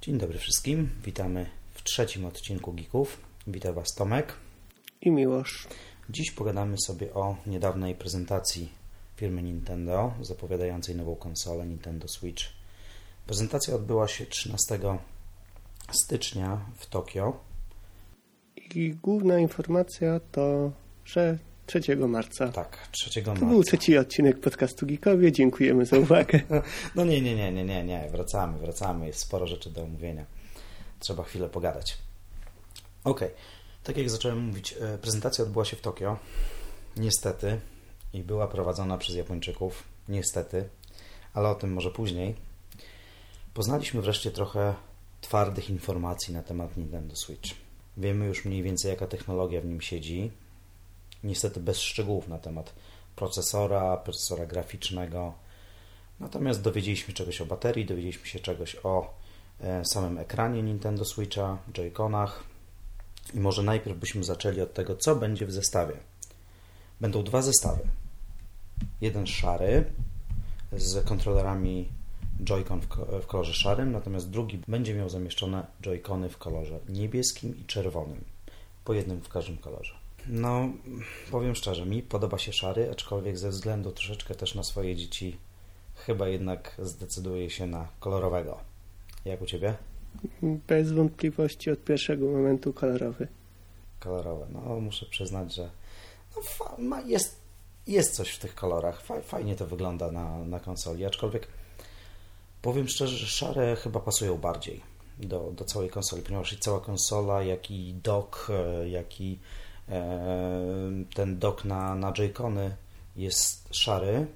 Dzień dobry wszystkim. Witamy w trzecim odcinku Geeków. Witam Was Tomek i Miłosz. Dziś pogadamy sobie o niedawnej prezentacji firmy Nintendo zapowiadającej nową konsolę Nintendo Switch. Prezentacja odbyła się 13 stycznia w Tokio. I główna informacja to, że 3 marca. Tak, 3 marca. To był trzeci odcinek podcastu Geekowie. Dziękujemy za uwagę. no nie, nie, nie, nie, nie, nie. Wracamy, wracamy. Jest sporo rzeczy do omówienia. Trzeba chwilę pogadać. Ok. Tak jak zacząłem mówić, e, prezentacja odbyła się w Tokio. Niestety. I była prowadzona przez Japończyków. Niestety. Ale o tym może później. Poznaliśmy wreszcie trochę twardych informacji na temat Nintendo Switch. Wiemy już mniej więcej, jaka technologia w nim siedzi, niestety bez szczegółów na temat procesora, procesora graficznego. Natomiast dowiedzieliśmy czegoś o baterii, dowiedzieliśmy się czegoś o e, samym ekranie Nintendo Switcha, Joy-Conach. I może najpierw byśmy zaczęli od tego, co będzie w zestawie. Będą dwa zestawy. Jeden szary z kontrolerami Joy-Con w kolorze szarym, natomiast drugi będzie miał zamieszczone Joy-Cony w kolorze niebieskim i czerwonym. Po jednym w każdym kolorze. No, powiem szczerze, mi podoba się szary, aczkolwiek ze względu troszeczkę też na swoje dzieci chyba jednak zdecyduję się na kolorowego. Jak u Ciebie? Bez wątpliwości od pierwszego momentu kolorowy. Kolorowe. No, muszę przyznać, że no, jest, jest coś w tych kolorach. Fajnie to wygląda na, na konsoli, aczkolwiek powiem szczerze, że szare chyba pasują bardziej do, do całej konsoli, ponieważ i cała konsola, jak i dock, e, jak i ten dock na, na Joy-Cony jest szary.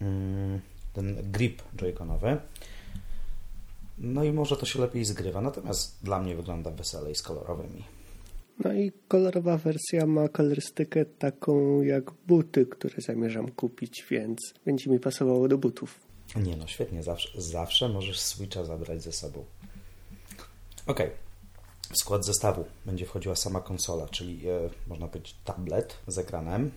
Mm, ten grip Joy-Conowy. No i może to się lepiej zgrywa, natomiast dla mnie wygląda weselej z kolorowymi. No i kolorowa wersja ma kolorystykę taką jak buty, które zamierzam kupić, więc będzie mi pasowało do butów. Nie no, świetnie, zawsze, zawsze możesz Switcha zabrać ze sobą. Ok, w skład zestawu będzie wchodziła sama konsola, czyli e, można powiedzieć tablet z ekranem.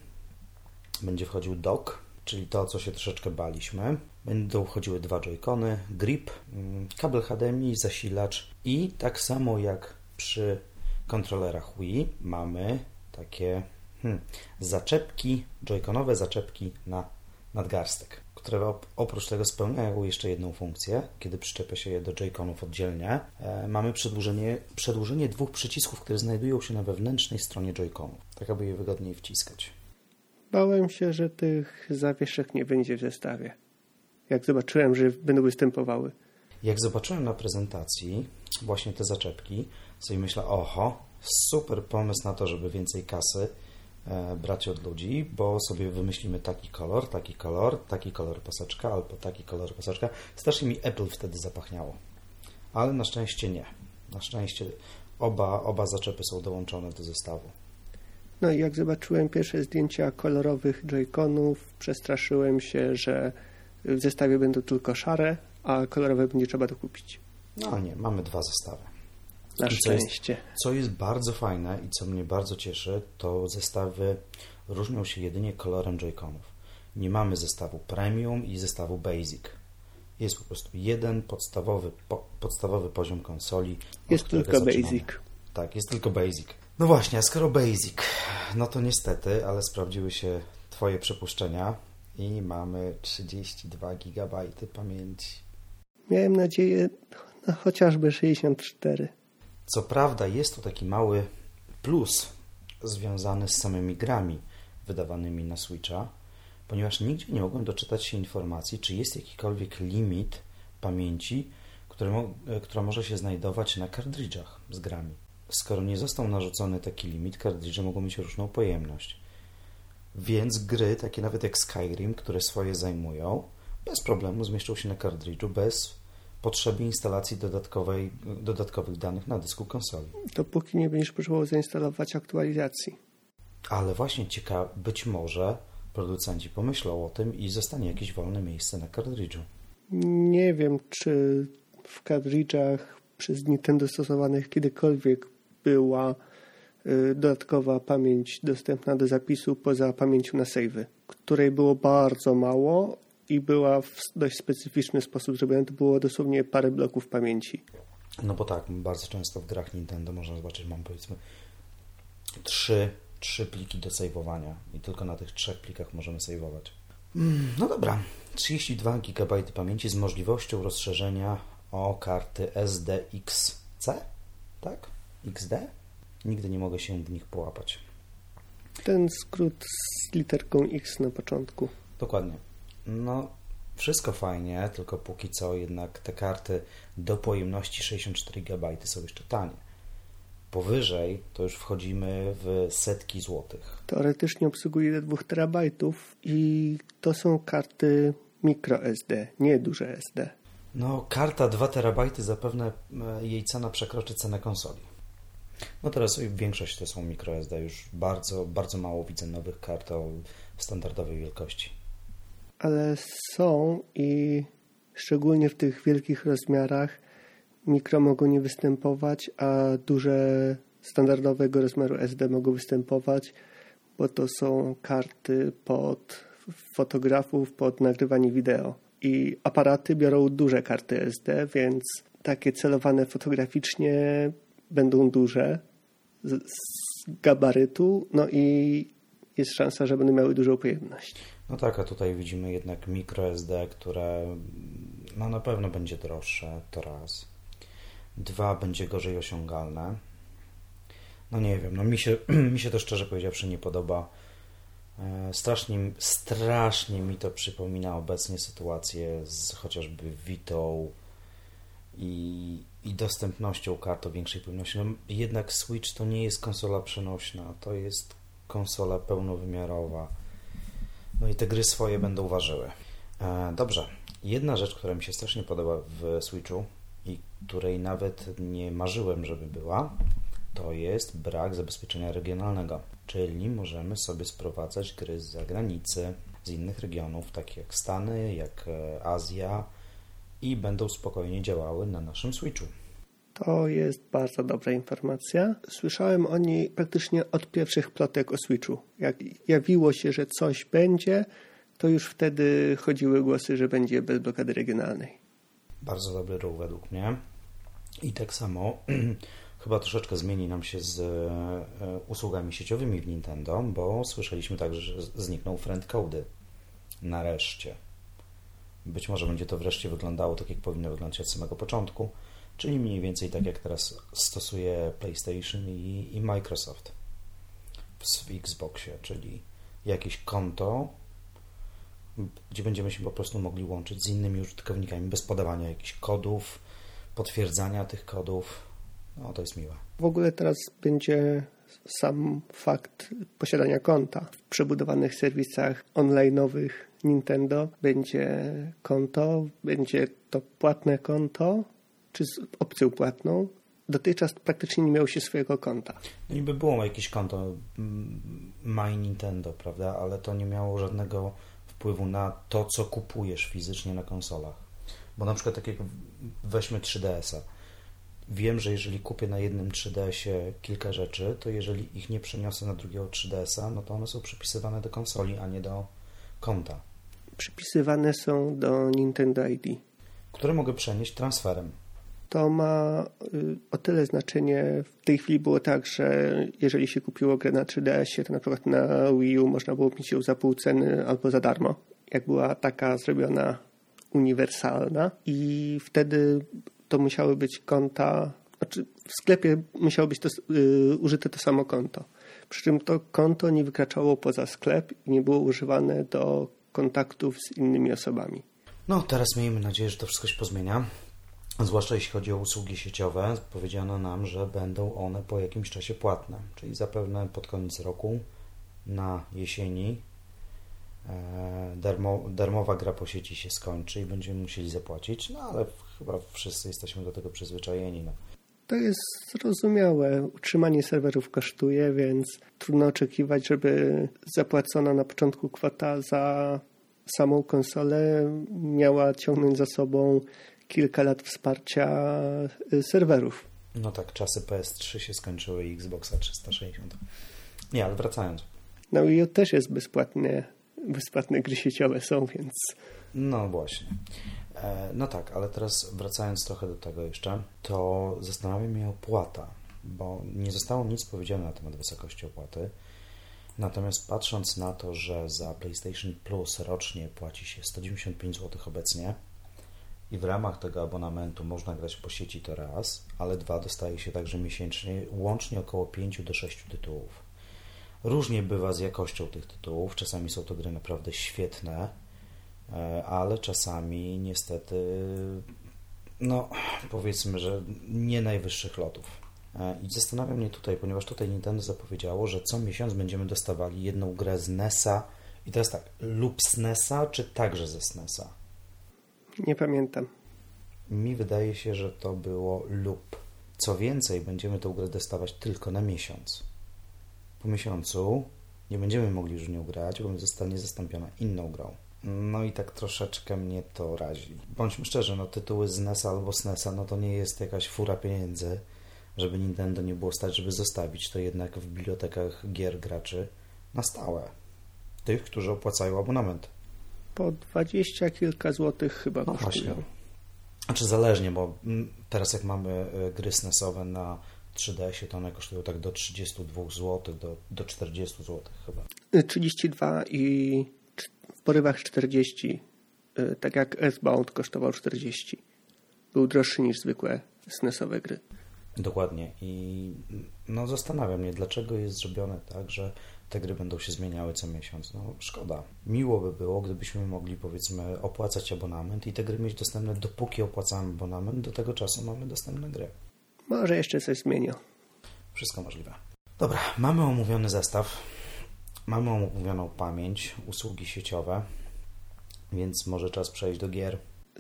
Będzie wchodził dock, czyli to, co się troszeczkę baliśmy. Będą wchodziły dwa joycony, grip, mm, kabel HDMI, zasilacz i tak samo jak przy kontrolerach Wii mamy takie hmm, zaczepki, joyconowe zaczepki na nadgarstek które oprócz tego spełniają jeszcze jedną funkcję, kiedy przyczepia się je do J-Conów oddzielnie. E, mamy przedłużenie, przedłużenie dwóch przycisków, które znajdują się na wewnętrznej stronie J-Conów, tak aby je wygodniej wciskać. Bałem się, że tych zawieszek nie będzie w zestawie. Jak zobaczyłem, że będą występowały. Jak zobaczyłem na prezentacji właśnie te zaczepki, sobie myślę, oho, super pomysł na to, żeby więcej kasy brać od ludzi, bo sobie wymyślimy taki kolor, taki kolor, taki kolor paseczka albo taki kolor paseczka. Strasznie mi Apple wtedy zapachniało. Ale na szczęście nie. Na szczęście oba, oba zaczepy są dołączone do zestawu. No i jak zobaczyłem pierwsze zdjęcia kolorowych Joy-Conów, przestraszyłem się, że w zestawie będą tylko szare, a kolorowe będzie trzeba dokupić. No nie, mamy dwa zestawy. Na I szczęście. Co jest, co jest bardzo fajne i co mnie bardzo cieszy, to zestawy różnią się jedynie kolorem Joy-Conów. Nie mamy zestawu Premium i zestawu Basic. Jest po prostu jeden podstawowy, po, podstawowy poziom konsoli. Jest tylko zaczynamy. Basic. Tak, jest tylko Basic. No właśnie, a skoro Basic, no to niestety, ale sprawdziły się Twoje przypuszczenia i mamy 32 GB pamięci. Miałem nadzieję na chociażby 64. Co prawda jest to taki mały plus związany z samymi grami wydawanymi na Switcha, ponieważ nigdzie nie mogłem doczytać się informacji, czy jest jakikolwiek limit pamięci, który mo która może się znajdować na kartridżach z grami. Skoro nie został narzucony taki limit, kartridże mogą mieć różną pojemność. Więc gry, takie nawet jak Skyrim, które swoje zajmują, bez problemu zmieszczą się na kartridżu bez potrzeby instalacji dodatkowej, dodatkowych danych na dysku konsoli. Dopóki nie będziesz potrzebował zainstalować aktualizacji. Ale właśnie ciekawe, być może producenci pomyślą o tym i zostanie jakieś wolne miejsce na kartridżu. Nie wiem, czy w kartridżach przez Nintendo stosowanych kiedykolwiek była y, dodatkowa pamięć dostępna do zapisu poza pamięcią na savey, której było bardzo mało i była w dość specyficzny sposób zrobiona. To było dosłownie parę bloków pamięci. No bo tak, bardzo często w grach Nintendo można zobaczyć, mam powiedzmy trzy, trzy pliki do saveowania i tylko na tych trzech plikach możemy saveować. Mm, no dobra, 32 GB pamięci z możliwością rozszerzenia o karty SDXC, tak? XD? Nigdy nie mogę się w nich połapać. Ten skrót z literką X na początku. Dokładnie. No, wszystko fajnie, tylko póki co jednak te karty do pojemności 64 GB są jeszcze tanie. Powyżej to już wchodzimy w setki złotych. Teoretycznie obsługuje do 2 terabajtów i to są karty microSD, nie duże SD. No, karta 2 terabajty zapewne e, jej cena przekroczy cenę konsoli. No teraz większość to są microSD, już bardzo, bardzo mało widzę nowych kart o standardowej wielkości. Ale są i szczególnie w tych wielkich rozmiarach mikro mogą nie występować, a duże standardowego rozmiaru SD mogą występować, bo to są karty pod fotografów, pod nagrywanie wideo. I aparaty biorą duże karty SD, więc takie celowane fotograficznie będą duże z, z gabarytu, no i jest szansa, że będą miały dużą pojemność. No tak, a tutaj widzimy jednak microSD, które no na pewno będzie droższe, to raz. Dwa, będzie gorzej osiągalne. No nie wiem, no mi się, mi się to szczerze powiedziawszy nie podoba. E, strasznie, strasznie mi to przypomina obecnie sytuację z chociażby Vitą i, i dostępnością kart o większej pojemności. No, jednak Switch to nie jest konsola przenośna, to jest konsola pełnowymiarowa. No i te gry swoje będą ważyły. E, dobrze, jedna rzecz, która mi się strasznie podoba w Switchu i której nawet nie marzyłem, żeby była, to jest brak zabezpieczenia regionalnego. Czyli możemy sobie sprowadzać gry z zagranicy, z innych regionów, takich jak Stany, jak e, Azja i będą spokojnie działały na naszym Switchu. To jest bardzo dobra informacja. Słyszałem o niej praktycznie od pierwszych plotek o Switchu. Jak jawiło się, że coś będzie, to już wtedy chodziły głosy, że będzie bez blokady regionalnej. Bardzo dobry ruch według mnie. I tak samo chyba troszeczkę zmieni nam się z e, usługami sieciowymi w Nintendo, bo słyszeliśmy także, że znikną friendcody. Nareszcie. Być może będzie to wreszcie wyglądało tak, jak powinno wyglądać od samego początku, czyli mniej więcej tak, jak teraz stosuje PlayStation i, i Microsoft w Xboxie, czyli jakieś konto, gdzie będziemy się po prostu mogli łączyć z innymi użytkownikami bez podawania jakichś kodów, potwierdzania tych kodów. No, to jest miłe. W ogóle teraz będzie sam fakt posiadania konta w przebudowanych serwisach online'owych Nintendo. Będzie konto, będzie to płatne konto, czy z opcją płatną. Dotychczas praktycznie nie miało się swojego konta. No niby było jakieś konto mm, My Nintendo, prawda? Ale to nie miało żadnego wpływu na to, co kupujesz fizycznie na konsolach. Bo na przykład tak jak weźmy 3DS-a. Wiem, że jeżeli kupię na jednym 3DS-ie kilka rzeczy, to jeżeli ich nie przeniosę na drugiego 3DS-a, no to one są przypisywane do konsoli, a nie do konta. Przypisywane są do Nintendo ID. Które mogę przenieść transferem to ma y, o tyle znaczenie. W tej chwili było tak, że jeżeli się kupiło grę na 3DS, to na przykład na Wii U można było mieć ją za pół ceny albo za darmo. Jak była taka zrobiona uniwersalna i wtedy to musiały być konta, znaczy w sklepie musiało być to, yy, użyte to samo konto. Przy czym to konto nie wykraczało poza sklep i nie było używane do kontaktów z innymi osobami. No, teraz miejmy nadzieję, że to wszystko się pozmienia. Zwłaszcza jeśli chodzi o usługi sieciowe, powiedziano nam, że będą one po jakimś czasie płatne, czyli zapewne pod koniec roku, na jesieni, e, darmo, darmowa gra po sieci się skończy i będziemy musieli zapłacić, no ale chyba wszyscy jesteśmy do tego przyzwyczajeni. No. To jest zrozumiałe. Utrzymanie serwerów kosztuje, więc trudno oczekiwać, żeby zapłacona na początku kwota za samą konsolę miała ciągnąć za sobą kilka lat wsparcia y, serwerów. No tak, czasy PS3 się skończyły i Xboxa 360. Nie, ale wracając. No i też jest bezpłatnie bezpłatne gry sieciowe są, więc... No właśnie. E, no tak, ale teraz wracając trochę do tego jeszcze, to zastanawia mnie opłata, bo nie zostało nic powiedziane na temat wysokości opłaty. Natomiast patrząc na to, że za PlayStation Plus rocznie płaci się 195 zł obecnie i w ramach tego abonamentu można grać po sieci to raz, ale dwa dostaje się także miesięcznie łącznie około 5 do 6 tytułów. Różnie bywa z jakością tych tytułów, czasami są to gry naprawdę świetne, e, ale czasami niestety, no powiedzmy, że nie najwyższych lotów. E, I zastanawia mnie tutaj, ponieważ tutaj Nintendo zapowiedziało, że co miesiąc będziemy dostawali jedną grę z NESa i teraz tak, lub z NESa, czy także ze SNESa? Nie pamiętam. Mi wydaje się, że to było lub. Co więcej, będziemy tę grę dostawać tylko na miesiąc. Po miesiącu nie będziemy mogli już nią grać, bo zostanie zastąpiona inną grą. No i tak troszeczkę mnie to razi. Bądźmy szczerzy, no tytuły z NESa albo SNESa, no to nie jest jakaś fura pieniędzy żeby Nintendo nie było stać, żeby zostawić to jednak w bibliotekach gier graczy na stałe. Tych, którzy opłacają abonament. Po dwadzieścia kilka złotych chyba no kosztują. Właśnie. Znaczy zależnie, bo mm, teraz jak mamy e, gry SNESowe na 3DS, to one kosztują tak do 32 zł, do, do 40 zł chyba. 32 i w porywach 40. E, tak jak Earthbound kosztował 40. Był droższy niż zwykłe SNESowe gry. Dokładnie. I no, zastanawia mnie, dlaczego jest zrobione tak, że te gry będą się zmieniały co miesiąc. No szkoda. Miło by było, gdybyśmy mogli powiedzmy opłacać abonament i te gry mieć dostępne dopóki opłacamy abonament, do tego czasu mamy dostępne gry. Może jeszcze coś zmienią. Wszystko możliwe. Dobra, mamy omówiony zestaw, mamy omówioną pamięć, usługi sieciowe, więc może czas przejść do gier.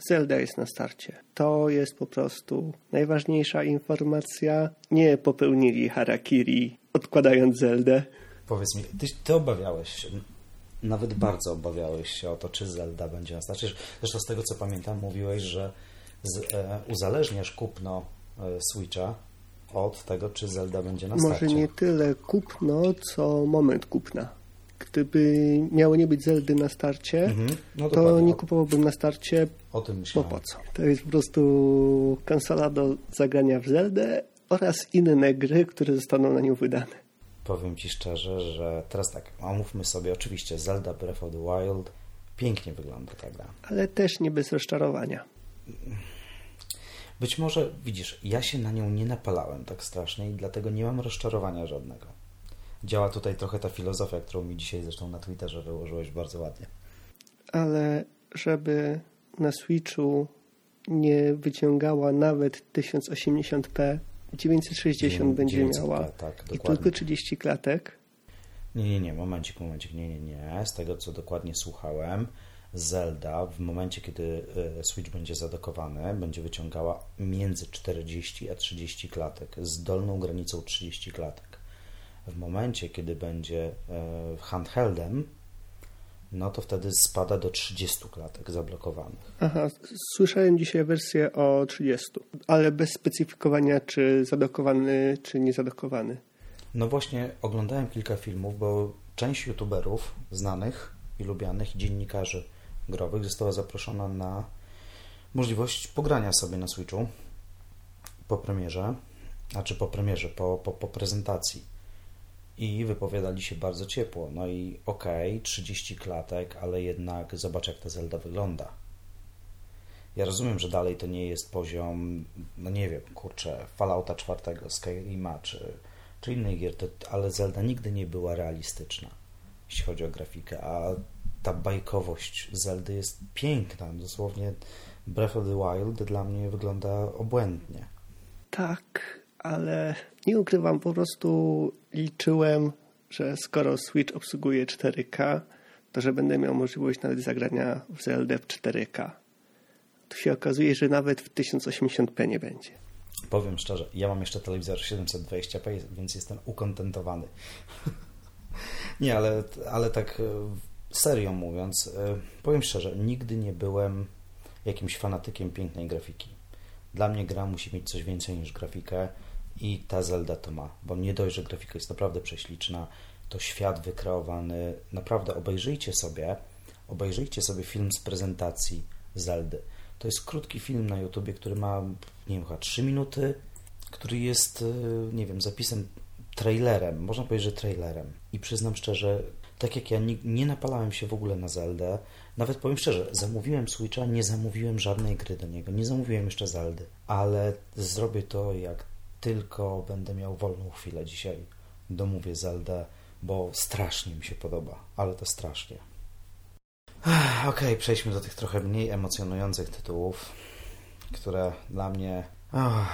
Zelda jest na starcie. To jest po prostu najważniejsza informacja. Nie popełnili harakiri odkładając Zeldę. Powiedz mi, ty, ty obawiałeś się, nawet bardzo obawiałeś się o to, czy Zelda będzie na starcie. Zresztą z tego co pamiętam, mówiłeś, że z, e, uzależniasz kupno e, Switcha od tego, czy Zelda będzie na starcie. Może nie tyle kupno, co moment kupna gdyby miało nie być Zeldy na starcie, mhm. no to nie kupowałbym na starcie, o tym myślałem. bo po co? To jest po prostu konsola do zagrania w Zeldę oraz inne gry, które zostaną na nią wydane. Powiem Ci szczerze, że teraz tak, omówmy sobie, oczywiście Zelda Breath of the Wild pięknie wygląda ta gra. Ale też nie bez rozczarowania. Być może, widzisz, ja się na nią nie napalałem tak strasznie i dlatego nie mam rozczarowania żadnego działa tutaj trochę ta filozofia, którą mi dzisiaj zresztą na Twitterze wyłożyłeś bardzo ładnie. Ale żeby na Switchu nie wyciągała nawet 1080p, 960 będzie 900p, miała tak, i tylko 30 klatek. Nie, nie, nie, momencik, momencik, nie, nie, nie. Z tego, co dokładnie słuchałem, Zelda w momencie, kiedy e, Switch będzie zadokowany, będzie wyciągała między 40 a 30 klatek z dolną granicą 30 klatek w momencie, kiedy będzie e, handheldem, no to wtedy spada do 30 klatek zablokowanych. Aha, słyszałem dzisiaj wersję o 30, ale bez specyfikowania, czy zadokowany, czy nie zadokowany. No właśnie, oglądałem kilka filmów, bo część youtuberów znanych i lubianych dziennikarzy growych została zaproszona na możliwość pogrania sobie na Switchu po premierze, znaczy po premierze, po, po, po prezentacji i wypowiadali się bardzo ciepło. No i okej, okay, 30 klatek, ale jednak zobacz, jak ta Zelda wygląda. Ja rozumiem, że dalej to nie jest poziom, no nie wiem, kurczę, Fallouta 4, Skyrima czy, czy innej gier, to, ale Zelda nigdy nie była realistyczna, jeśli chodzi o grafikę, a ta bajkowość Zeldy jest piękna. Dosłownie Breath of the Wild dla mnie wygląda obłędnie. Tak, ale nie ukrywam, po prostu liczyłem, że skoro Switch obsługuje 4K, to że będę miał możliwość nawet zagrania w Zelda w 4K. Tu się okazuje, że nawet w 1080p nie będzie. Powiem szczerze, ja mam jeszcze telewizor 720p, więc jestem ukontentowany. nie, ale, ale tak e, serio mówiąc, e, powiem szczerze, nigdy nie byłem jakimś fanatykiem pięknej grafiki. Dla mnie gra musi mieć coś więcej niż grafikę i ta Zelda to ma, bo nie dość, że grafika jest naprawdę prześliczna, to świat wykreowany. Naprawdę obejrzyjcie sobie, obejrzyjcie sobie film z prezentacji Zeldy. To jest krótki film na YouTubie, który ma, nie wiem, chyba 3 minuty, który jest, y, nie wiem, zapisem, trailerem, można powiedzieć, że trailerem. I przyznam szczerze, tak jak ja nie napalałem się w ogóle na Zeldę, nawet powiem szczerze, zamówiłem Switcha, nie zamówiłem żadnej gry do niego, nie zamówiłem jeszcze Zeldy, ale zrobię to jak tylko będę miał wolną chwilę dzisiaj. Domówię Zeldę, bo strasznie mi się podoba, ale to strasznie. Okej, okay, przejdźmy do tych trochę mniej emocjonujących tytułów, które dla mnie oh,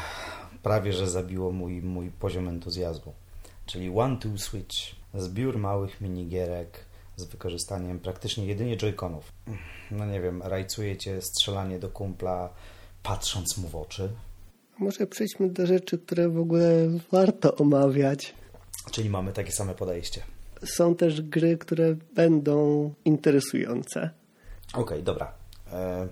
prawie że zabiło mój, mój poziom entuzjazmu. Czyli One Two Switch, zbiór małych minigierek z wykorzystaniem praktycznie jedynie joyconów. No nie wiem, rajcuje cię strzelanie do kumpla patrząc mu w oczy. Może przejdźmy do rzeczy, które w ogóle warto omawiać. Czyli mamy takie same podejście. Są też gry, które będą interesujące. Okej, okay, dobra. E,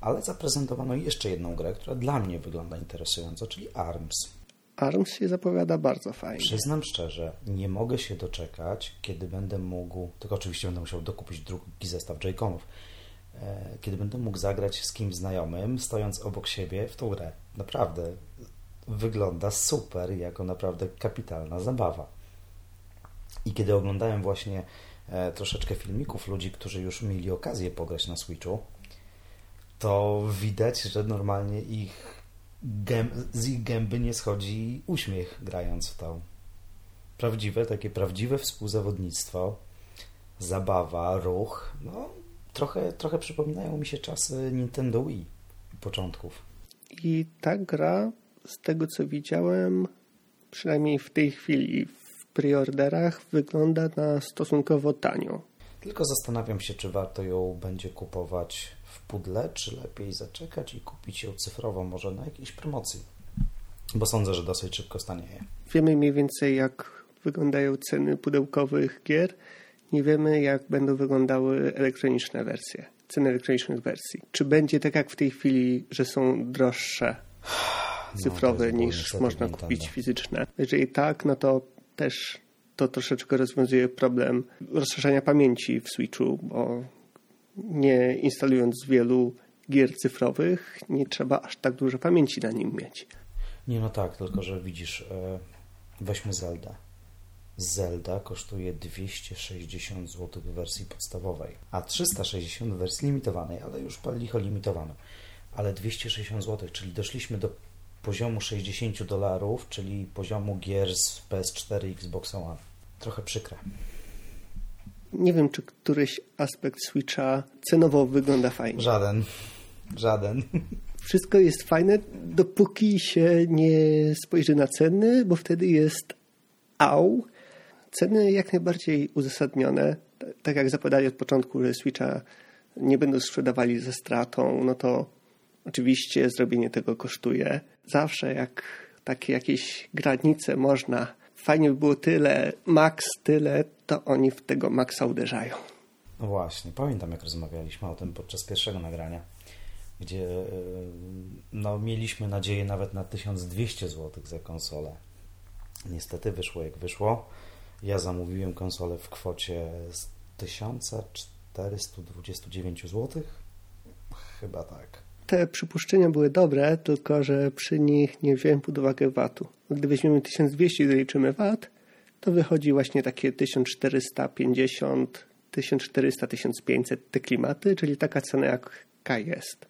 ale zaprezentowano jeszcze jedną grę, która dla mnie wygląda interesująco, czyli ARMS. ARMS się zapowiada bardzo fajnie. Przyznam szczerze, nie mogę się doczekać, kiedy będę mógł, tylko oczywiście będę musiał dokupić drugi zestaw J-Conów, e, kiedy będę mógł zagrać z kimś znajomym, stojąc obok siebie w tą grę. Naprawdę wygląda super, jako naprawdę kapitalna zabawa. I kiedy oglądałem właśnie e, troszeczkę filmików ludzi, którzy już mieli okazję pograć na Switchu, to widać, że normalnie ich z ich gęby nie schodzi uśmiech grając w to. Prawdziwe, takie prawdziwe współzawodnictwo, zabawa, ruch, no trochę, trochę przypominają mi się czasy Nintendo Wii początków. I ta gra, z tego co widziałem, przynajmniej w tej chwili w preorderach, wygląda na stosunkowo tanio. Tylko zastanawiam się, czy warto ją będzie kupować w pudle, czy lepiej zaczekać i kupić ją cyfrowo, może na jakiejś promocji. Bo sądzę, że dosyć szybko stanieje. Wiemy mniej więcej, jak wyglądają ceny pudełkowych gier. Nie wiemy, jak będą wyglądały elektroniczne wersje, ceny elektronicznych wersji. Czy będzie tak jak w tej chwili, że są droższe no, cyfrowe no, niż można Nintendo. kupić fizyczne? Jeżeli tak, no to też to troszeczkę rozwiązuje problem rozszerzania pamięci w Switchu, bo nie instalując wielu gier cyfrowych, nie trzeba aż tak dużo pamięci na nim mieć. Nie, no tak, tylko że widzisz, e, weźmy Zelda. Zelda kosztuje 260 zł w wersji podstawowej, a 360 w wersji limitowanej, ale już licho limitowane. Ale 260 zł, czyli doszliśmy do poziomu 60 dolarów, czyli poziomu gier z PS4 i Xbox One. Trochę przykre. Nie wiem, czy któryś aspekt Switcha cenowo wygląda fajnie. Żaden. Żaden. Wszystko jest fajne, dopóki się nie spojrzy na ceny, bo wtedy jest au. Ceny jak najbardziej uzasadnione. Tak jak zapowiadali od początku, że Switcha nie będą sprzedawali ze stratą, no to oczywiście zrobienie tego kosztuje. Zawsze jak takie jakieś granice można fajnie by było tyle, max tyle, to oni w tego maksa uderzają. No właśnie, pamiętam jak rozmawialiśmy o tym podczas pierwszego nagrania, gdzie e, no, mieliśmy nadzieję nawet na 1200 zł za konsolę. Niestety wyszło jak wyszło. Ja zamówiłem konsolę w kwocie 1429 zł. Chyba tak te przypuszczenia były dobre, tylko że przy nich nie wziąłem pod uwagę VAT-u. Gdy weźmiemy 1200 i doliczymy VAT, to wychodzi właśnie takie 1450, 1400, 1500 te klimaty, czyli taka cena jaka jest.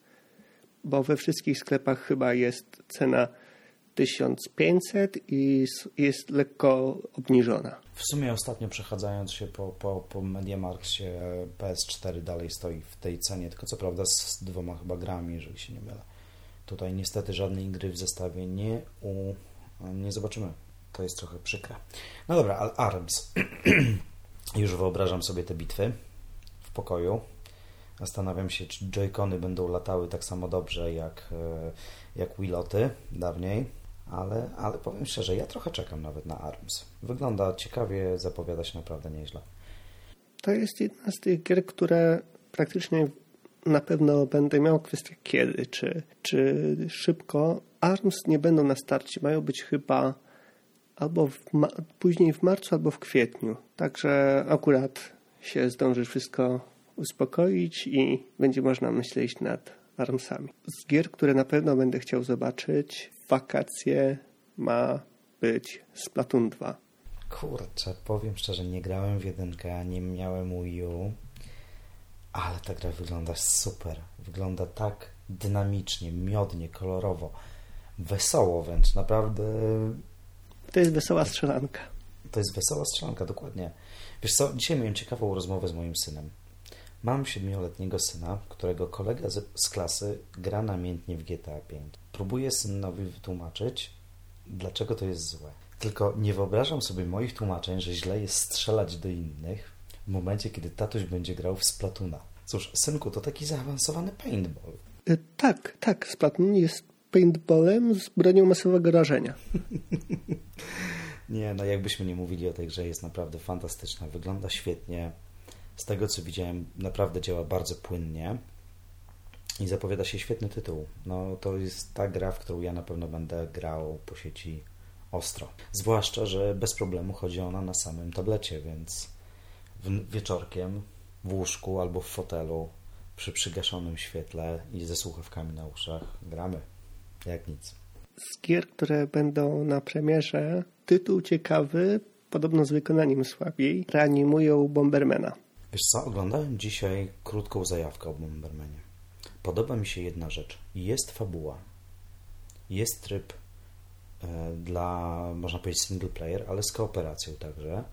Bo we wszystkich sklepach chyba jest cena 1500 i jest lekko obniżona. W sumie ostatnio przechadzając się po, po, po Mediamarkcie PS4 dalej stoi w tej cenie, tylko co prawda z dwoma chyba grami, jeżeli się nie mylę. Tutaj niestety żadnej gry w zestawie nie, u, nie zobaczymy. To jest trochę przykre. No dobra, ale ARMS. Już wyobrażam sobie te bitwy w pokoju. Zastanawiam się, czy joycony będą latały tak samo dobrze jak, e, jak Wiloty dawniej ale, ale powiem szczerze, ja trochę czekam nawet na ARMS. Wygląda ciekawie, zapowiada się naprawdę nieźle. To jest jedna z tych gier, które praktycznie na pewno będę miał kwestię kiedy, czy, czy szybko. ARMS nie będą na starcie, mają być chyba albo w później w marcu, albo w kwietniu. Także akurat się zdąży wszystko uspokoić i będzie można myśleć nad Armsami. Z gier, które na pewno będę chciał zobaczyć, wakacje ma być Splatoon 2. Kurczę, powiem szczerze, nie grałem w jedynkę, nie miałem Wii U, ale ta gra wygląda super. Wygląda tak dynamicznie, miodnie, kolorowo, wesoło wręcz. Naprawdę To jest wesoła strzelanka. to jest wesoła strzelanka, dokładnie. Wiesz co, dzisiaj miałem ciekawą rozmowę z moim synem. Mam siedmioletniego syna, którego kolega z, z klasy gra namiętnie w GTA 5. Próbuję synowi wytłumaczyć, dlaczego to jest złe. Tylko nie wyobrażam sobie moich tłumaczeń, że źle jest strzelać do innych w momencie, kiedy tatuś będzie grał w Splatuna. Cóż, synku, to taki zaawansowany paintball. Y, Tak, tak, Splatoon jest paintballem z bronią masowego rażenia. Nie, no jakbyśmy nie mówili o tej grze, jest naprawdę fantastyczna. Wygląda świetnie. Z tego co widziałem, naprawdę działa bardzo płynnie i zapowiada się świetny tytuł. No to jest ta gra, w którą ja na pewno będę grał po sieci ostro. Zwłaszcza, że bez problemu chodzi ona na samym tablecie, więc w, wieczorkiem w łóżku albo w fotelu przy przygaszonym świetle i ze słuchawkami na uszach gramy. Jak nic. Z gier, które będą na premierze, tytuł ciekawy, podobno z wykonaniem słabiej, reanimują Bombermana. Wiesz co, oglądałem dzisiaj krótką zajawkę o Bombermanie. Podoba mi się jedna rzecz. Jest fabuła. Jest tryb e, dla, można powiedzieć, single player, ale z kooperacją także.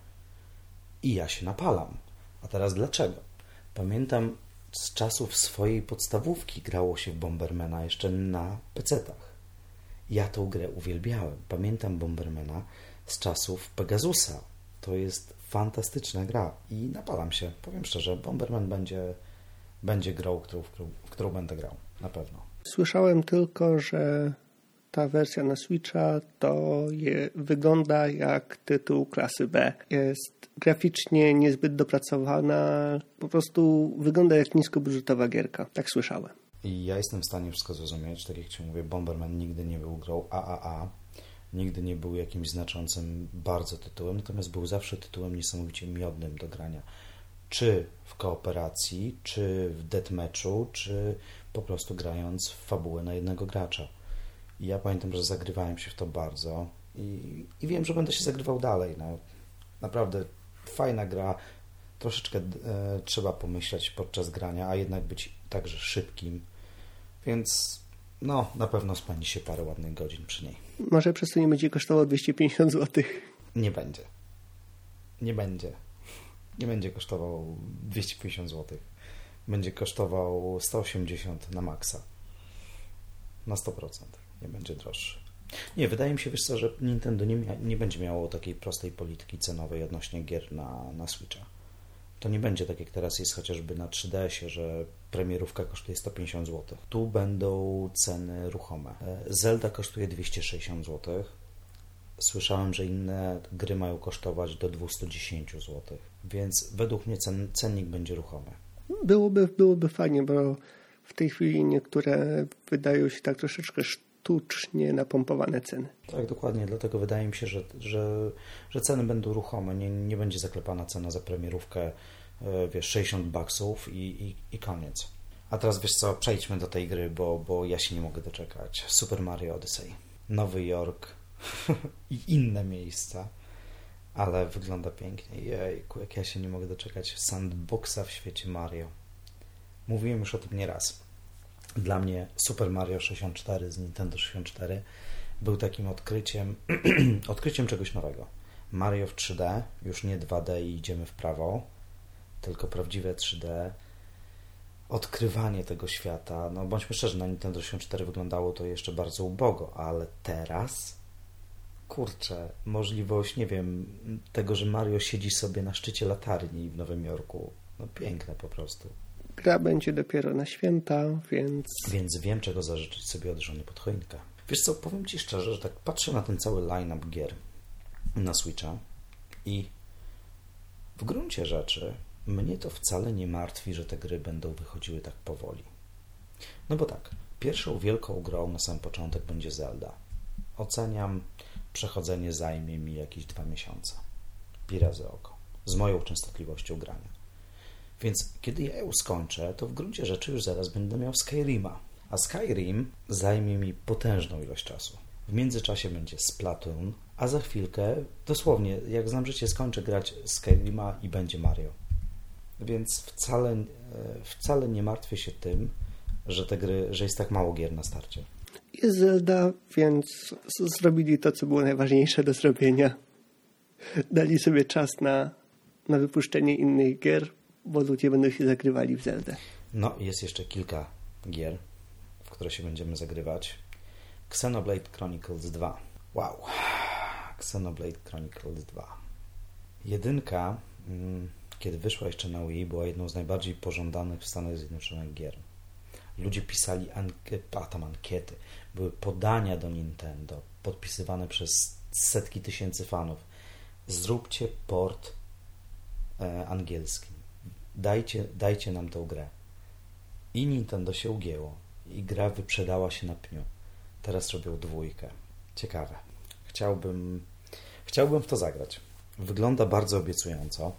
I ja się napalam. A teraz dlaczego? Pamiętam z czasów swojej podstawówki grało się w Bombermana jeszcze na PC-tach. Ja tą grę uwielbiałem. Pamiętam Bombermana z czasów Pegasusa. To jest fantastyczna gra i napalam się. Powiem szczerze, Bomberman będzie, będzie grą, którą, w, którą, w którą będę grał. Na pewno. Słyszałem tylko, że ta wersja na Switcha to je, wygląda jak tytuł klasy B. Jest graficznie niezbyt dopracowana, po prostu wygląda jak niskobudżetowa gierka. Tak słyszałem. I ja jestem w stanie wszystko zrozumieć. Tak jak Ci mówię, Bomberman nigdy nie był grą AAA. Nigdy nie był jakimś znaczącym bardzo tytułem, natomiast był zawsze tytułem niesamowicie miodnym do grania. Czy w kooperacji, czy w deathmatchu, czy po prostu grając w fabułę na jednego gracza. I ja pamiętam, że zagrywałem się w to bardzo i, i wiem, że będę się zagrywał dalej. No, naprawdę fajna gra. Troszeczkę e, trzeba pomyśleć podczas grania, a jednak być także szybkim. Więc no, na pewno spędzi się parę ładnych godzin przy niej. Może przez to nie będzie kosztowało 250 zł. Nie będzie. Nie będzie. Nie będzie kosztował 250 zł. Będzie kosztował 180 na maksa. Na 100%. Nie będzie droższy. Nie, wydaje mi się, wiesz co, że Nintendo nie, nie będzie miało takiej prostej polityki cenowej odnośnie gier na, na Switcha. To nie będzie tak jak teraz jest chociażby na 3DS-ie, że premierówka kosztuje 150 zł. Tu będą ceny ruchome. E, Zelda kosztuje 260 zł. Słyszałem, że inne gry mają kosztować do 210 zł, więc według mnie cen, cennik będzie ruchomy. Byłoby, byłoby fajnie, bo w tej chwili niektóre wydają się tak troszeczkę sztucznie napompowane ceny. Tak, dokładnie, dlatego wydaje mi się, że, że, że ceny będą ruchome, nie, nie będzie zaklepana cena za premierówkę, wiesz, 60 baksów i, i, i koniec. A teraz wiesz co, przejdźmy do tej gry, bo, bo ja się nie mogę doczekać. Super Mario Odyssey. Nowy Jork i inne miejsca, ale wygląda pięknie. Jejku, jak ja się nie mogę doczekać sandboxa w świecie Mario. Mówiłem już o tym nieraz. Dla mnie Super Mario 64 z Nintendo 64 był takim odkryciem, odkryciem czegoś nowego. Mario w 3D, już nie 2D i idziemy w prawo, tylko prawdziwe 3D. Odkrywanie tego świata, no bądźmy szczerzy, na Nintendo 64 wyglądało to jeszcze bardzo ubogo, ale teraz, kurczę, możliwość, nie wiem, tego, że Mario siedzi sobie na szczycie latarni w Nowym Jorku, no piękne po prostu. Gra będzie dopiero na święta, więc Więc wiem, czego zażyczyć sobie od żony pod choinkę. Wiesz co, powiem Ci szczerze, że tak patrzę na ten cały line-up gier na Switcha i w gruncie rzeczy mnie to wcale nie martwi, że te gry będą wychodziły tak powoli. No bo tak, pierwszą wielką grą na sam początek będzie Zelda. Oceniam przechodzenie zajmie mi jakieś dwa miesiące. Pi razy oko. Z moją częstotliwością grania. Więc kiedy ja ją skończę, to w gruncie rzeczy już zaraz będę miał Skyrima. A Skyrim zajmie mi potężną ilość czasu. W międzyczasie będzie Splatoon, a za chwilkę, dosłownie, jak znam życie, skończę grać Skyrima i będzie Mario. Więc wcale, e, wcale nie martwię się tym, że te gry, że jest tak mało gier na starcie. Jest Zelda, więc zrobili to, co było najważniejsze do zrobienia. Dali sobie czas na, na wypuszczenie innych gier, bo ludzie będą się zagrywali w Zeldę. No, jest jeszcze kilka gier, w które się będziemy zagrywać. Xenoblade Chronicles 2. Wow. Xenoblade Chronicles 2. Jedynka, mm, kiedy wyszła jeszcze na Wii, była jedną z najbardziej pożądanych w Stanach Zjednoczonych gier. Ludzie pisali ankie, a tam ankiety, były podania do Nintendo, podpisywane przez setki tysięcy fanów. Zróbcie port e, angielski. Dajcie, dajcie nam tą grę. I Nintendo się ugięło. I gra wyprzedała się na pniu. Teraz robią dwójkę. Ciekawe. Chciałbym, chciałbym w to zagrać. Wygląda bardzo obiecująco.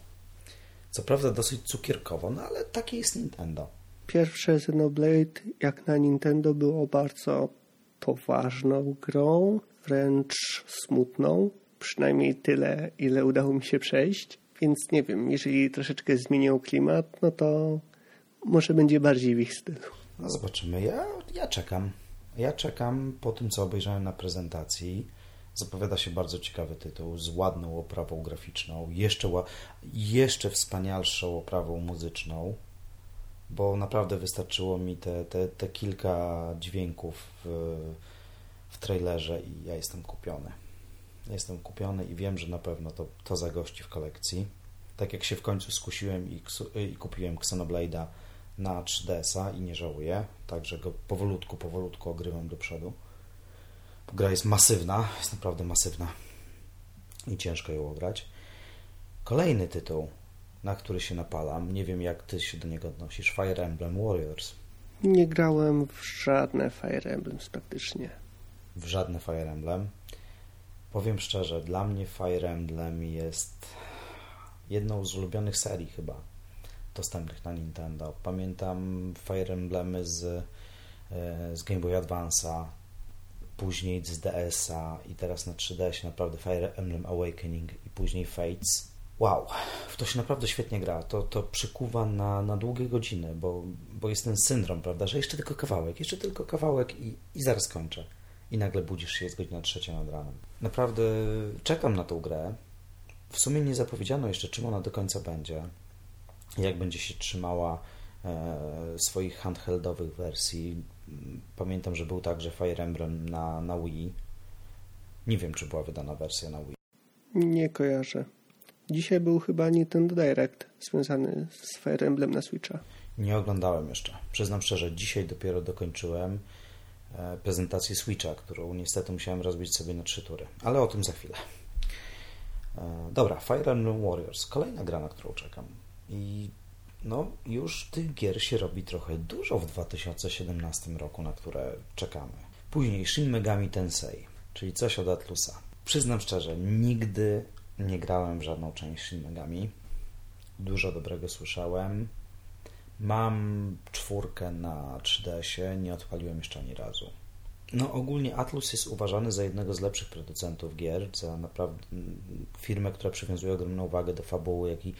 Co prawda dosyć cukierkowo, no ale takie jest Nintendo. Pierwsze Xenoblade, jak na Nintendo, było bardzo poważną grą, wręcz smutną. Przynajmniej tyle, ile udało mi się przejść. Więc nie wiem, jeżeli troszeczkę zmienią klimat, no to może będzie bardziej w ich stylu. No zobaczymy. Ja, ja czekam. Ja czekam po tym, co obejrzałem na prezentacji. Zapowiada się bardzo ciekawy tytuł z ładną oprawą graficzną, jeszcze, jeszcze wspanialszą oprawą muzyczną, bo naprawdę wystarczyło mi te, te, te kilka dźwięków w, w trailerze i ja jestem kupiony. Jestem kupiony i wiem, że na pewno to, to zagości w kolekcji. Tak jak się w końcu skusiłem i, i kupiłem Xenoblade'a na 3DS-a i nie żałuję, także go powolutku, powolutku ogrywam do przodu. Gra jest masywna, jest naprawdę masywna i ciężko ją ograć. Kolejny tytuł, na który się napalam, nie wiem jak ty się do niego odnosisz, Fire Emblem Warriors. Nie grałem w żadne Fire Emblem praktycznie. W żadne Fire Emblem. Powiem szczerze, dla mnie Fire Emblem jest jedną z ulubionych serii chyba dostępnych na Nintendo. Pamiętam Fire Emblemy z, e, z Game Boy Advance'a, później z DS-a i teraz na 3DS naprawdę Fire Emblem Awakening i później Fates. Wow, w to się naprawdę świetnie gra. To, to przykuwa na, na długie godziny, bo, bo jest ten syndrom, prawda, że jeszcze tylko kawałek, jeszcze tylko kawałek i, i zaraz kończę. I nagle budzisz się, jest godzina trzecia nad ranem. Naprawdę czekam na tą grę. W sumie nie zapowiedziano jeszcze, czym ona do końca będzie. Jak będzie się trzymała e, swoich handheldowych wersji. Pamiętam, że był także Fire Emblem na, na Wii. Nie wiem, czy była wydana wersja na Wii. Nie kojarzę. Dzisiaj był chyba Nintendo Direct związany z Fire Emblem na Switcha. Nie oglądałem jeszcze. Przyznam szczerze, dzisiaj dopiero dokończyłem e, prezentację Switcha, którą niestety musiałem rozbić sobie na trzy tury. Ale o tym za chwilę. E, dobra, Fire Emblem Warriors. Kolejna gra, na którą czekam. I no, już tych gier się robi trochę dużo w 2017 roku, na które czekamy. Później Shin Megami Tensei, czyli coś od Atlusa. Przyznam szczerze, nigdy nie grałem w żadną część Shin Megami. Dużo dobrego słyszałem. Mam czwórkę na 3DS-ie, nie odpaliłem jeszcze ani razu. No ogólnie Atlus jest uważany za jednego z lepszych producentów gier, za naprawdę firmę, która przywiązuje ogromną uwagę do fabuły, jak i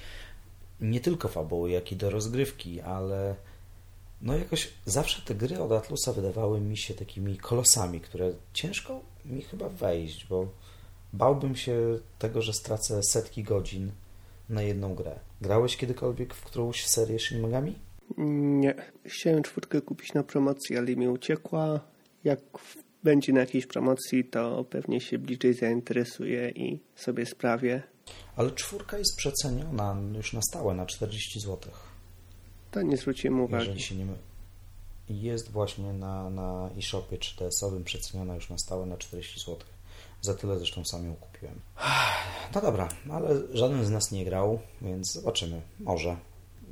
nie tylko fabuły, jak i do rozgrywki, ale no jakoś zawsze te gry od Atlusa wydawały mi się takimi kolosami, które ciężko mi chyba wejść, bo bałbym się tego, że stracę setki godzin na jedną grę. Grałeś kiedykolwiek w którąś serię Shin Megami? Nie. Chciałem czwórkę kupić na promocji, ale mi uciekła. Jak będzie na jakiejś promocji, to pewnie się bliżej zainteresuję i sobie sprawię. Ale czwórka jest przeceniona już na stałe na 40 zł. To nie zwróciłem uwagi. Jeżeli się nie my... Jest właśnie na, na e-shopie 3DS-owym przeceniona już na stałe na 40 zł. Za tyle zresztą sam ją kupiłem. No dobra, ale żaden z nas nie grał, więc zobaczymy. Może.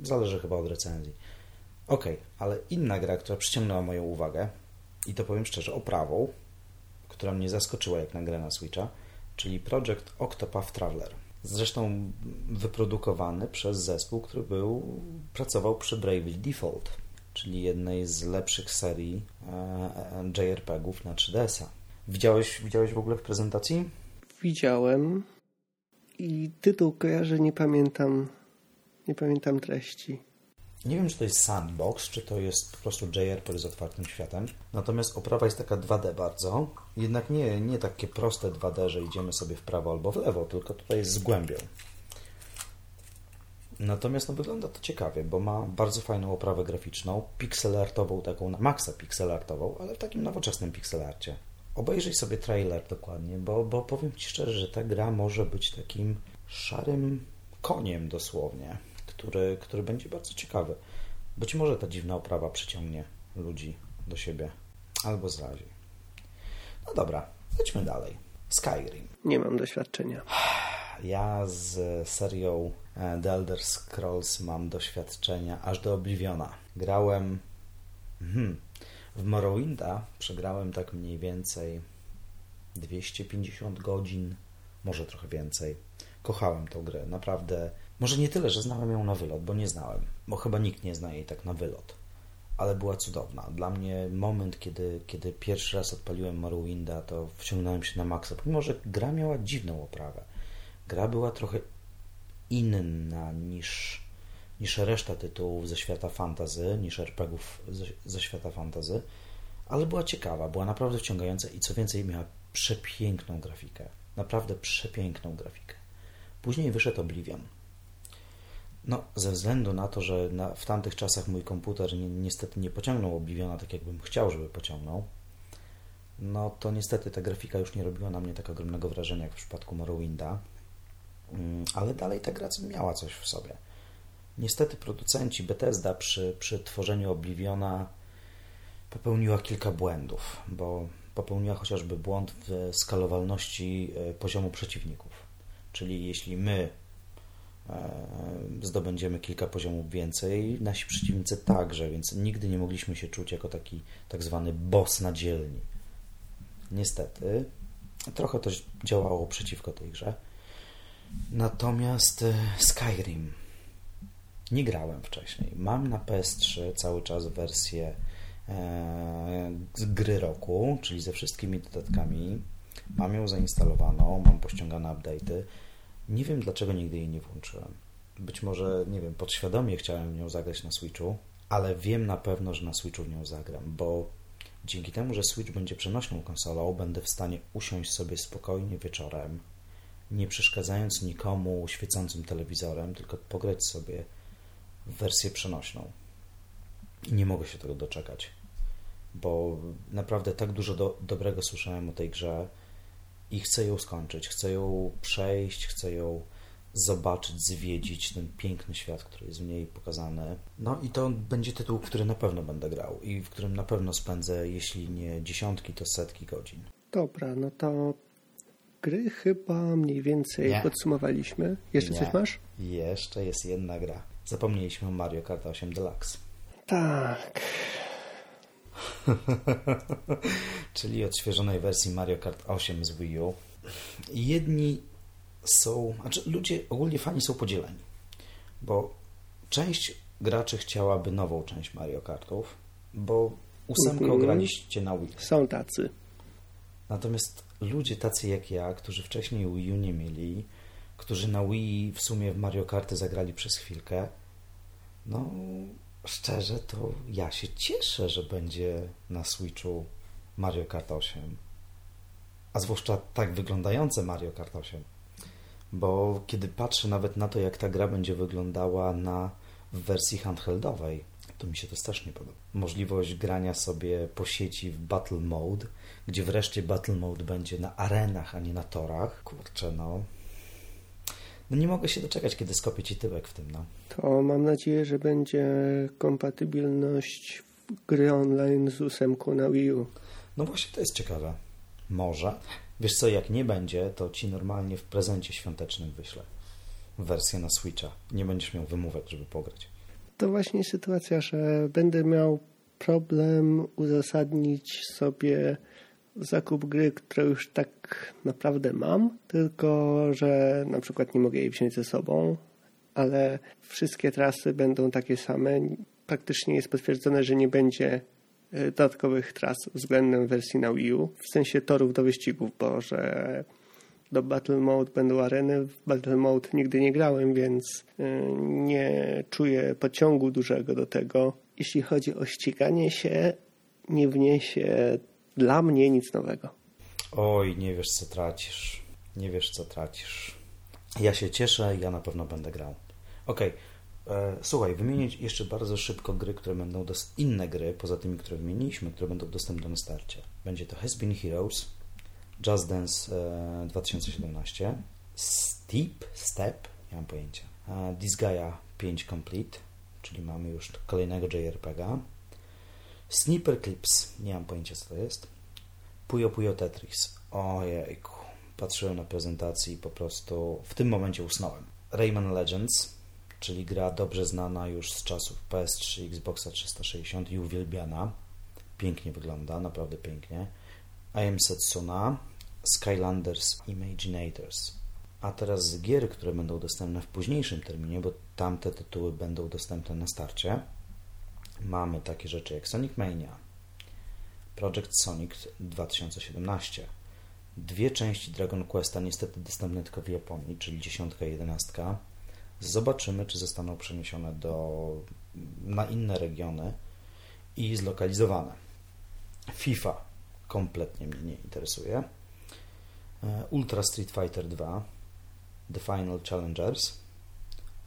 Zależy chyba od recenzji. Ok, ale inna gra, która przyciągnęła moją uwagę i to powiem szczerze, oprawą, która mnie zaskoczyła jak na grę na Switcha, czyli Project Octopath Traveler. Zresztą wyprodukowany przez zespół, który był, pracował przy Bravely Default, czyli jednej z lepszych serii e, JRPG-ów na 3DS-a. Widziałeś, widziałeś w ogóle w prezentacji? Widziałem i tytuł kojarzę, nie pamiętam, nie pamiętam treści. Nie wiem, czy to jest sandbox, czy to jest po prostu JRPG z otwartym światem. Natomiast oprawa jest taka 2D bardzo. Jednak nie, nie takie proste 2D, że idziemy sobie w prawo albo w lewo, tylko tutaj jest z głębią. Natomiast no, wygląda to ciekawie, bo ma bardzo fajną oprawę graficzną, pixelartową, taką na maksa pixelartową, ale w takim nowoczesnym pixelarcie. Obejrzyj sobie trailer dokładnie, bo, bo powiem Ci szczerze, że ta gra może być takim szarym koniem dosłownie który, który będzie bardzo ciekawy. Być może ta dziwna oprawa przyciągnie ludzi do siebie albo zrazi. No dobra, lećmy dalej. Skyrim. Nie mam doświadczenia. Ja z serią e, The Elder Scrolls mam doświadczenia aż do Obliviona. Grałem hmm, w Morrowinda, przegrałem tak mniej więcej 250 godzin, może trochę więcej. Kochałem tą grę, naprawdę może nie tyle, że znałem ją na wylot, bo nie znałem, bo chyba nikt nie zna jej tak na wylot, ale była cudowna. Dla mnie moment, kiedy, kiedy pierwszy raz odpaliłem Morrowinda, to wciągnąłem się na maksa, pomimo, że gra miała dziwną oprawę. Gra była trochę inna niż, niż reszta tytułów ze świata fantazy, niż RPGów ze, ze świata fantazy, ale była ciekawa, była naprawdę wciągająca i co więcej miała przepiękną grafikę. Naprawdę przepiękną grafikę. Później wyszedł Oblivion. No, ze względu na to, że na, w tamtych czasach mój komputer ni niestety nie pociągnął Obliviona tak, jakbym chciał, żeby pociągnął, no to niestety ta grafika już nie robiła na mnie tak ogromnego wrażenia jak w przypadku Morrowinda, mm, ale dalej ta gra miała coś w sobie. Niestety producenci Bethesda przy, przy tworzeniu Obliviona popełniła kilka błędów, bo popełniła chociażby błąd w skalowalności e, poziomu przeciwników. Czyli jeśli my zdobędziemy kilka poziomów więcej, nasi przeciwnicy także, więc nigdy nie mogliśmy się czuć jako taki tak zwany boss na dzielni. Niestety, trochę to działało przeciwko tej grze. Natomiast e, Skyrim nie grałem wcześniej. Mam na PS3 cały czas wersję e, gry roku, czyli ze wszystkimi dodatkami. Mam ją zainstalowaną, mam pościągane update'y. Nie wiem, dlaczego nigdy jej nie włączyłem. Być może, nie wiem, podświadomie chciałem nią zagrać na Switchu, ale wiem na pewno, że na Switchu w nią zagram, bo dzięki temu, że Switch będzie przenośną konsolą, będę w stanie usiąść sobie spokojnie wieczorem, nie przeszkadzając nikomu świecącym telewizorem, tylko pograć sobie w wersję przenośną. I nie mogę się tego doczekać, bo naprawdę tak dużo do, dobrego słyszałem o tej grze, i chcę ją skończyć, chcę ją przejść, chcę ją zobaczyć, zwiedzić ten piękny świat, który jest w niej pokazany. No i to będzie tytuł, który na pewno będę grał i w którym na pewno spędzę, jeśli nie dziesiątki, to setki godzin. Dobra, no to gry chyba mniej więcej nie. podsumowaliśmy. Jeszcze nie. coś masz? Jeszcze jest jedna gra. Zapomnieliśmy o Mario Kart 8 Deluxe. Tak. Czyli odświeżonej wersji Mario Kart 8 z Wii U. Jedni są, znaczy ludzie, ogólnie fani są podzieleni, bo część graczy chciałaby nową część Mario Kartów, bo ósemkę mm -hmm. ograliście na Wii. Są tacy. Natomiast ludzie tacy jak ja, którzy wcześniej Wii U nie mieli, którzy na Wii w sumie w Mario Karty zagrali przez chwilkę, no szczerze, to ja się cieszę, że będzie na Switchu Mario Kart 8. A zwłaszcza tak wyglądające Mario Kart 8. Bo kiedy patrzę nawet na to, jak ta gra będzie wyglądała na w wersji handheldowej, to mi się to strasznie podoba. Możliwość grania sobie po sieci w Battle Mode, gdzie wreszcie Battle Mode będzie na arenach, a nie na torach. Kurczę, no, no nie mogę się doczekać, kiedy skopię ci tyłek w tym, no. To mam nadzieję, że będzie kompatybilność gry online z ósemką na Wii U. No właśnie, to jest ciekawe. Może. Wiesz co, jak nie będzie, to ci normalnie w prezencie świątecznym wyślę wersję na Switcha. Nie będziesz miał wymówek, żeby pograć. To właśnie sytuacja, że będę miał problem uzasadnić sobie zakup gry, którą już tak naprawdę mam, tylko że na przykład nie mogę jej wziąć ze sobą, ale wszystkie trasy będą takie same. Praktycznie jest potwierdzone, że nie będzie e, dodatkowych tras względem wersji na Wii U, w sensie torów do wyścigów, bo że do Battle Mode będą areny. W Battle Mode nigdy nie grałem, więc e, nie czuję pociągu dużego do tego. Jeśli chodzi o ściganie się, nie wniesie dla mnie nic nowego. Oj, nie wiesz co tracisz. Nie wiesz co tracisz. Ja się cieszę, ja na pewno będę grał. Okej, okay. E, słuchaj, wymienić jeszcze bardzo szybko gry, które będą dos- inne gry, poza tymi, które wymieniliśmy, które będą dostępne na starcie. Będzie to Has Been Heroes, Just Dance e, 2017, Steep, Step, nie mam pojęcia, e, Disgaea 5 Complete, czyli mamy już kolejnego JRPG'a, Sniper Clips, nie mam pojęcia co to jest, Puyo Puyo Tetris, ojejku, patrzyłem na prezentację i po prostu w tym momencie usnąłem. Rayman Legends, czyli gra dobrze znana już z czasów PS3, Xboxa 360 i uwielbiana. Pięknie wygląda, naprawdę pięknie. I Am Setsuna, Skylanders Imaginators. A teraz gier, które będą dostępne w późniejszym terminie, bo tamte tytuły będą dostępne na starcie, mamy takie rzeczy jak Sonic Mania, Project Sonic 2017, dwie części Dragon Questa, niestety dostępne tylko w Japonii, czyli dziesiątka i jedenastka. Zobaczymy, czy zostaną przeniesione do, na inne regiony i zlokalizowane. FIFA kompletnie mnie nie interesuje. E, Ultra Street Fighter 2, The Final Challengers,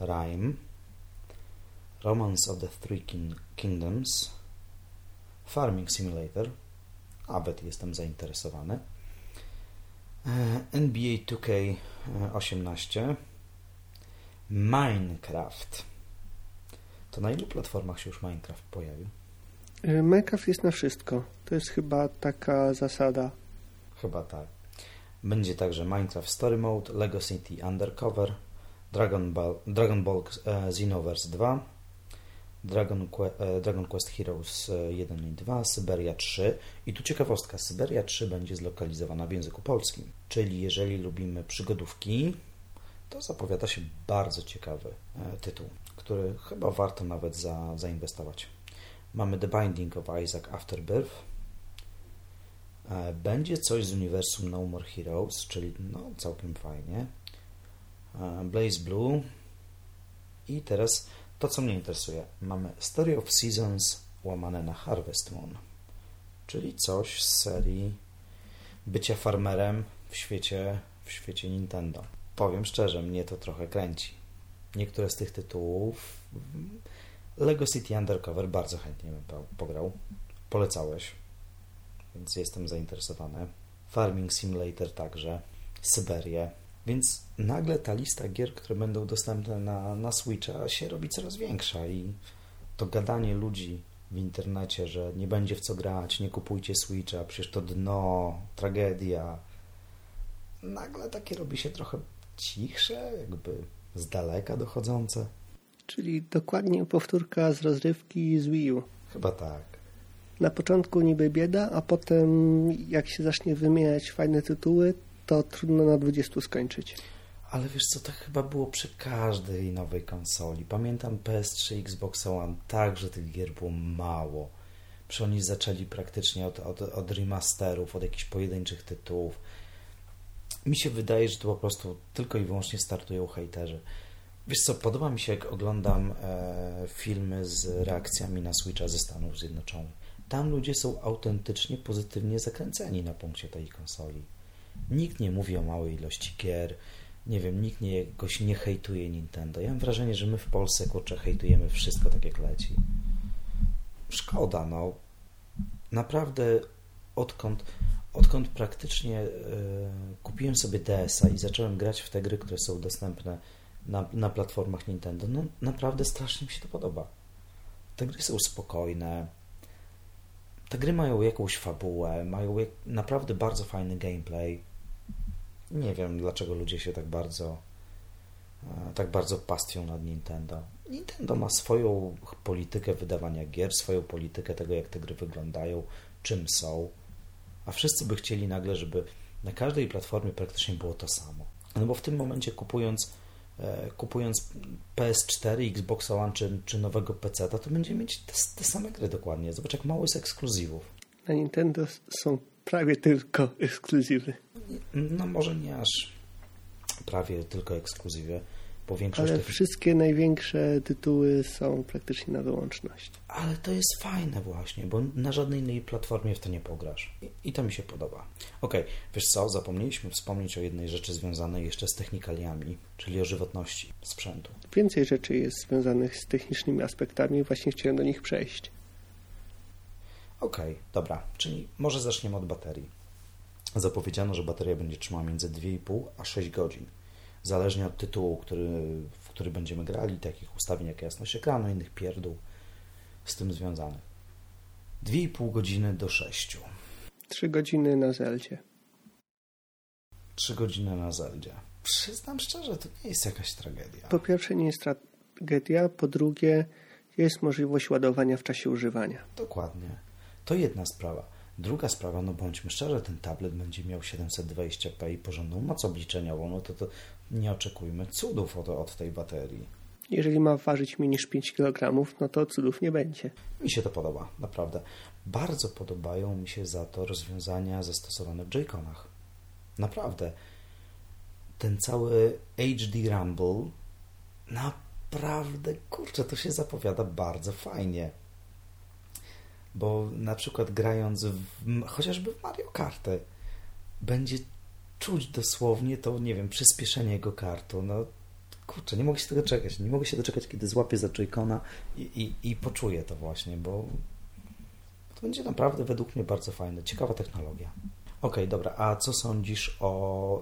Rime, Romance of the Three King Kingdoms, Farming Simulator, nawet jestem zainteresowany, e, NBA 2K18, Minecraft. To na ilu platformach się już Minecraft pojawił? E, Minecraft jest na wszystko. To jest chyba taka zasada. Chyba tak. Będzie także Minecraft Story Mode, Lego City Undercover, Dragon Ball, Dragon Ball e, Xenoverse 2, Dragon, e, Dragon Quest Heroes 1 i 2, Syberia 3 i tu ciekawostka, Syberia 3 będzie zlokalizowana w języku polskim, czyli jeżeli lubimy przygodówki, to zapowiada się bardzo ciekawy tytuł, który chyba warto nawet za, zainwestować. Mamy The Binding of Isaac Afterbirth. E, będzie coś z uniwersum No More Heroes, czyli no całkiem fajnie. E, Blaze Blue. I teraz to, co mnie interesuje. Mamy Story of Seasons łamane na Harvest Moon, czyli coś z serii bycia farmerem w świecie, w świecie Nintendo. Powiem szczerze, mnie to trochę kręci. Niektóre z tych tytułów Lego City Undercover bardzo chętnie bym pograł. Polecałeś, więc jestem zainteresowany. Farming Simulator także, Syberię. Więc nagle ta lista gier, które będą dostępne na, na Switcha się robi coraz większa i to gadanie ludzi w internecie, że nie będzie w co grać, nie kupujcie Switcha, przecież to dno, tragedia. Nagle takie robi się trochę cichsze, jakby z daleka dochodzące. Czyli dokładnie powtórka z rozrywki z Wii U. Chyba tak. Na początku niby bieda, a potem jak się zacznie wymieniać fajne tytuły, to trudno na 20 skończyć. Ale wiesz co, to chyba było przy każdej nowej konsoli. Pamiętam PS3, Xbox One, także tych gier było mało. Przy oni zaczęli praktycznie od, od, od remasterów, od jakichś pojedynczych tytułów. Mi się wydaje, że to po prostu tylko i wyłącznie startują hejterzy. Wiesz co, podoba mi się, jak oglądam e, filmy z reakcjami na Switcha ze Stanów Zjednoczonych. Tam ludzie są autentycznie pozytywnie zakręceni na punkcie tej konsoli. Nikt nie mówi o małej ilości gier, nie wiem, nikt nie, jakoś nie hejtuje Nintendo. Ja mam wrażenie, że my w Polsce, kurczę, hejtujemy wszystko tak jak leci. Szkoda, no. Naprawdę odkąd, odkąd praktycznie e, kupiłem sobie DS-a i zacząłem grać w te gry, które są dostępne na, na platformach Nintendo. No naprawdę strasznie mi się to podoba. Te gry są spokojne. Te gry mają jakąś fabułę, mają jak, naprawdę bardzo fajny gameplay. Nie wiem, dlaczego ludzie się tak bardzo e, tak bardzo pastwią nad Nintendo. Nintendo ma swoją politykę wydawania gier, swoją politykę tego, jak te gry wyglądają, czym są. a wszyscy by chcieli nagle, żeby na każdej platformie praktycznie było to samo. No bo w tym momencie kupując e, kupując PS4, Xbox One czy, czy nowego PC, to będziemy mieć te, te same gry dokładnie. Zobacz, jak mało jest ekskluzywów. Na Nintendo są prawie tylko ekskluzywy. No może nie aż prawie tylko ekskluzywy, bo większość Ale wszystkie największe tytuły są praktycznie na wyłączność. Ale to jest fajne właśnie, bo na żadnej innej platformie w to nie pograsz. I, i to mi się podoba. Okej, okay, wiesz co, zapomnieliśmy wspomnieć o jednej rzeczy związanej jeszcze z technikaliami, czyli o żywotności sprzętu. Więcej rzeczy jest związanych z technicznymi aspektami, właśnie chciałem do nich przejść. Okej, okay, dobra, czyli może zaczniemy od baterii. Zapowiedziano, że bateria będzie trzymała między 2,5 a 6 godzin zależnie od tytułu, który, w który będziemy grali, takich ustawień jak jasność ekranu, innych pierdół z tym związanych. 2,5 godziny do 6. 3 godziny na Zeldzie. 3 godziny na Zeldzie. Przyznam szczerze, to nie jest jakaś tragedia. Po pierwsze nie jest tragedia, po drugie jest możliwość ładowania w czasie używania. Dokładnie. To jedna sprawa. Druga sprawa, no bądźmy szczerzy, ten tablet będzie miał 720p i porządną moc obliczeniową, no to, to nie oczekujmy cudów od, od tej baterii. Jeżeli ma ważyć mniej niż 5 kg, no to cudów nie będzie. Mi się to podoba, naprawdę. Bardzo podobają mi się za to rozwiązania zastosowane w J-Conach. Naprawdę. Ten cały HD Rumble naprawdę, kurczę, to się zapowiada bardzo fajnie bo na przykład grając w, chociażby w Mario Kartę będzie czuć dosłownie to, nie wiem, przyspieszenie jego kartu. No kurczę, nie mogę się tego czekać. Nie mogę się doczekać, kiedy złapię za Joy-Cona i, i, i poczuję to właśnie, bo to będzie naprawdę według mnie bardzo fajne. Ciekawa technologia. Ok, dobra, a co sądzisz o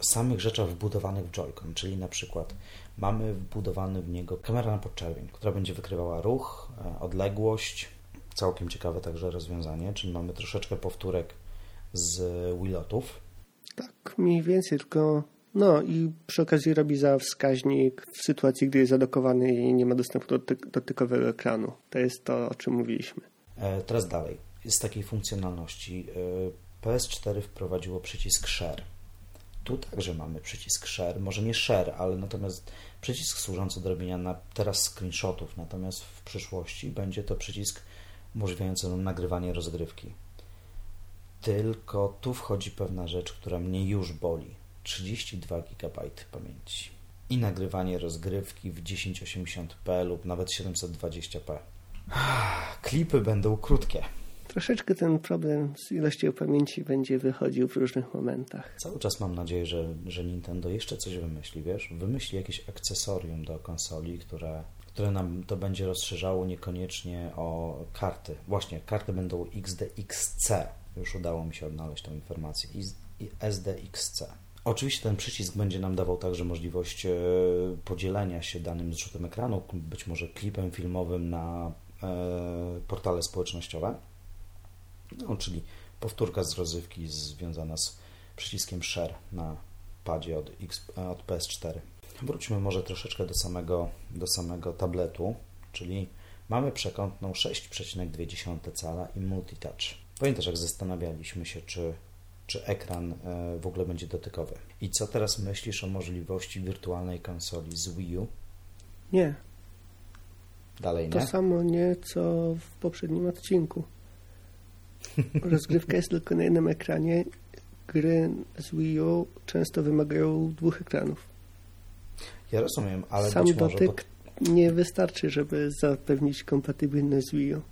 y, samych rzeczach wbudowanych w Joy-Con? Czyli na przykład mamy wbudowany w niego kamerę na podczerwień, która będzie wykrywała ruch, y, odległość, Całkiem ciekawe także rozwiązanie, czyli mamy troszeczkę powtórek z Willotów. Tak, mniej więcej, tylko no i przy okazji robi za wskaźnik w sytuacji, gdy jest zadokowany i nie ma dostępu do dotykowego ekranu. To jest to, o czym mówiliśmy. E, teraz dalej. Z takiej funkcjonalności e, PS4 wprowadziło przycisk Share. Tu także mamy przycisk Share, może nie Share, ale natomiast przycisk służący do robienia na teraz screenshotów, natomiast w przyszłości będzie to przycisk umożliwiające nam nagrywanie rozgrywki. Tylko tu wchodzi pewna rzecz, która mnie już boli. 32 GB pamięci. I nagrywanie rozgrywki w 1080p lub nawet 720p. Klipy będą krótkie. Troszeczkę ten problem z ilością pamięci będzie wychodził w różnych momentach. Cały czas mam nadzieję, że, że Nintendo jeszcze coś wymyśli, wiesz? Wymyśli jakieś akcesorium do konsoli, które które nam to będzie rozszerzało niekoniecznie o karty. Właśnie, karty będą XDXC. Już udało mi się odnaleźć tą informację. I SDXC. Oczywiście ten przycisk będzie nam dawał także możliwość e, podzielenia się danym zrzutem ekranu, być może klipem filmowym na e, portale społecznościowe. No, czyli powtórka z rozrywki związana z przyciskiem Share na padzie od, X, od PS4. Wróćmy może troszeczkę do samego, do samego tabletu, czyli mamy przekątną 6,2 cala i multitouch. Pamiętasz, jak zastanawialiśmy się, czy, czy ekran e, w ogóle będzie dotykowy. I co teraz myślisz o możliwości wirtualnej konsoli z Wii U? Nie. Dalej nie? To samo nie, co w poprzednim odcinku. Rozgrywka jest tylko na jednym ekranie. Gry z Wii U często wymagają dwóch ekranów. Ja rozumiem, ale Sam być dotyk może... nie wystarczy, żeby zapewnić kompatybilność z Wii U.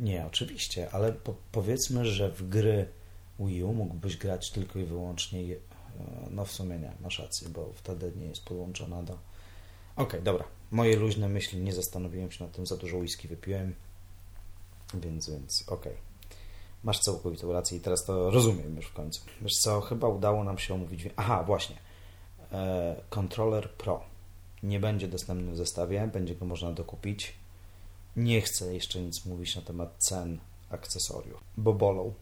Nie, oczywiście, ale po powiedzmy, że w gry Wii U mógłbyś grać tylko i wyłącznie, e, no w sumie nie, masz rację, bo wtedy nie jest podłączona do... Okej, okay, dobra, moje luźne myśli, nie zastanowiłem się nad tym, za dużo whisky wypiłem, więc, więc okej. Okay. Masz całkowitą rację i teraz to rozumiem już w końcu. Wiesz co, chyba udało nam się omówić... Aha, właśnie E, kontroler Pro. Nie będzie dostępny w zestawie, będzie go można dokupić. Nie chcę jeszcze nic mówić na temat cen akcesoriów, bo bolą.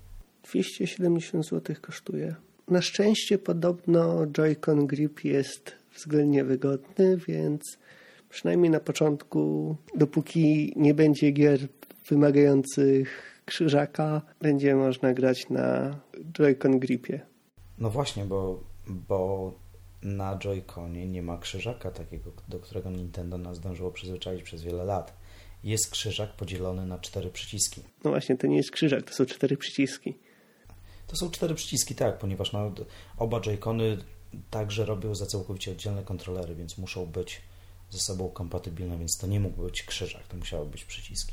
270 zł kosztuje. Na szczęście podobno Joy-Con Grip jest względnie wygodny, więc przynajmniej na początku, dopóki nie będzie gier wymagających krzyżaka będzie można grać na Joy-Con Gripie. No właśnie, bo, bo na Joy-Conie nie ma krzyżaka takiego, do którego Nintendo nas zdążyło przyzwyczaić przez wiele lat. Jest krzyżak podzielony na cztery przyciski. No właśnie, to nie jest krzyżak, to są cztery przyciski. To są cztery przyciski, tak, ponieważ no, oba Joy-Cony także robią za całkowicie oddzielne kontrolery, więc muszą być ze sobą kompatybilne, więc to nie mógł być krzyżak, to musiały być przyciski.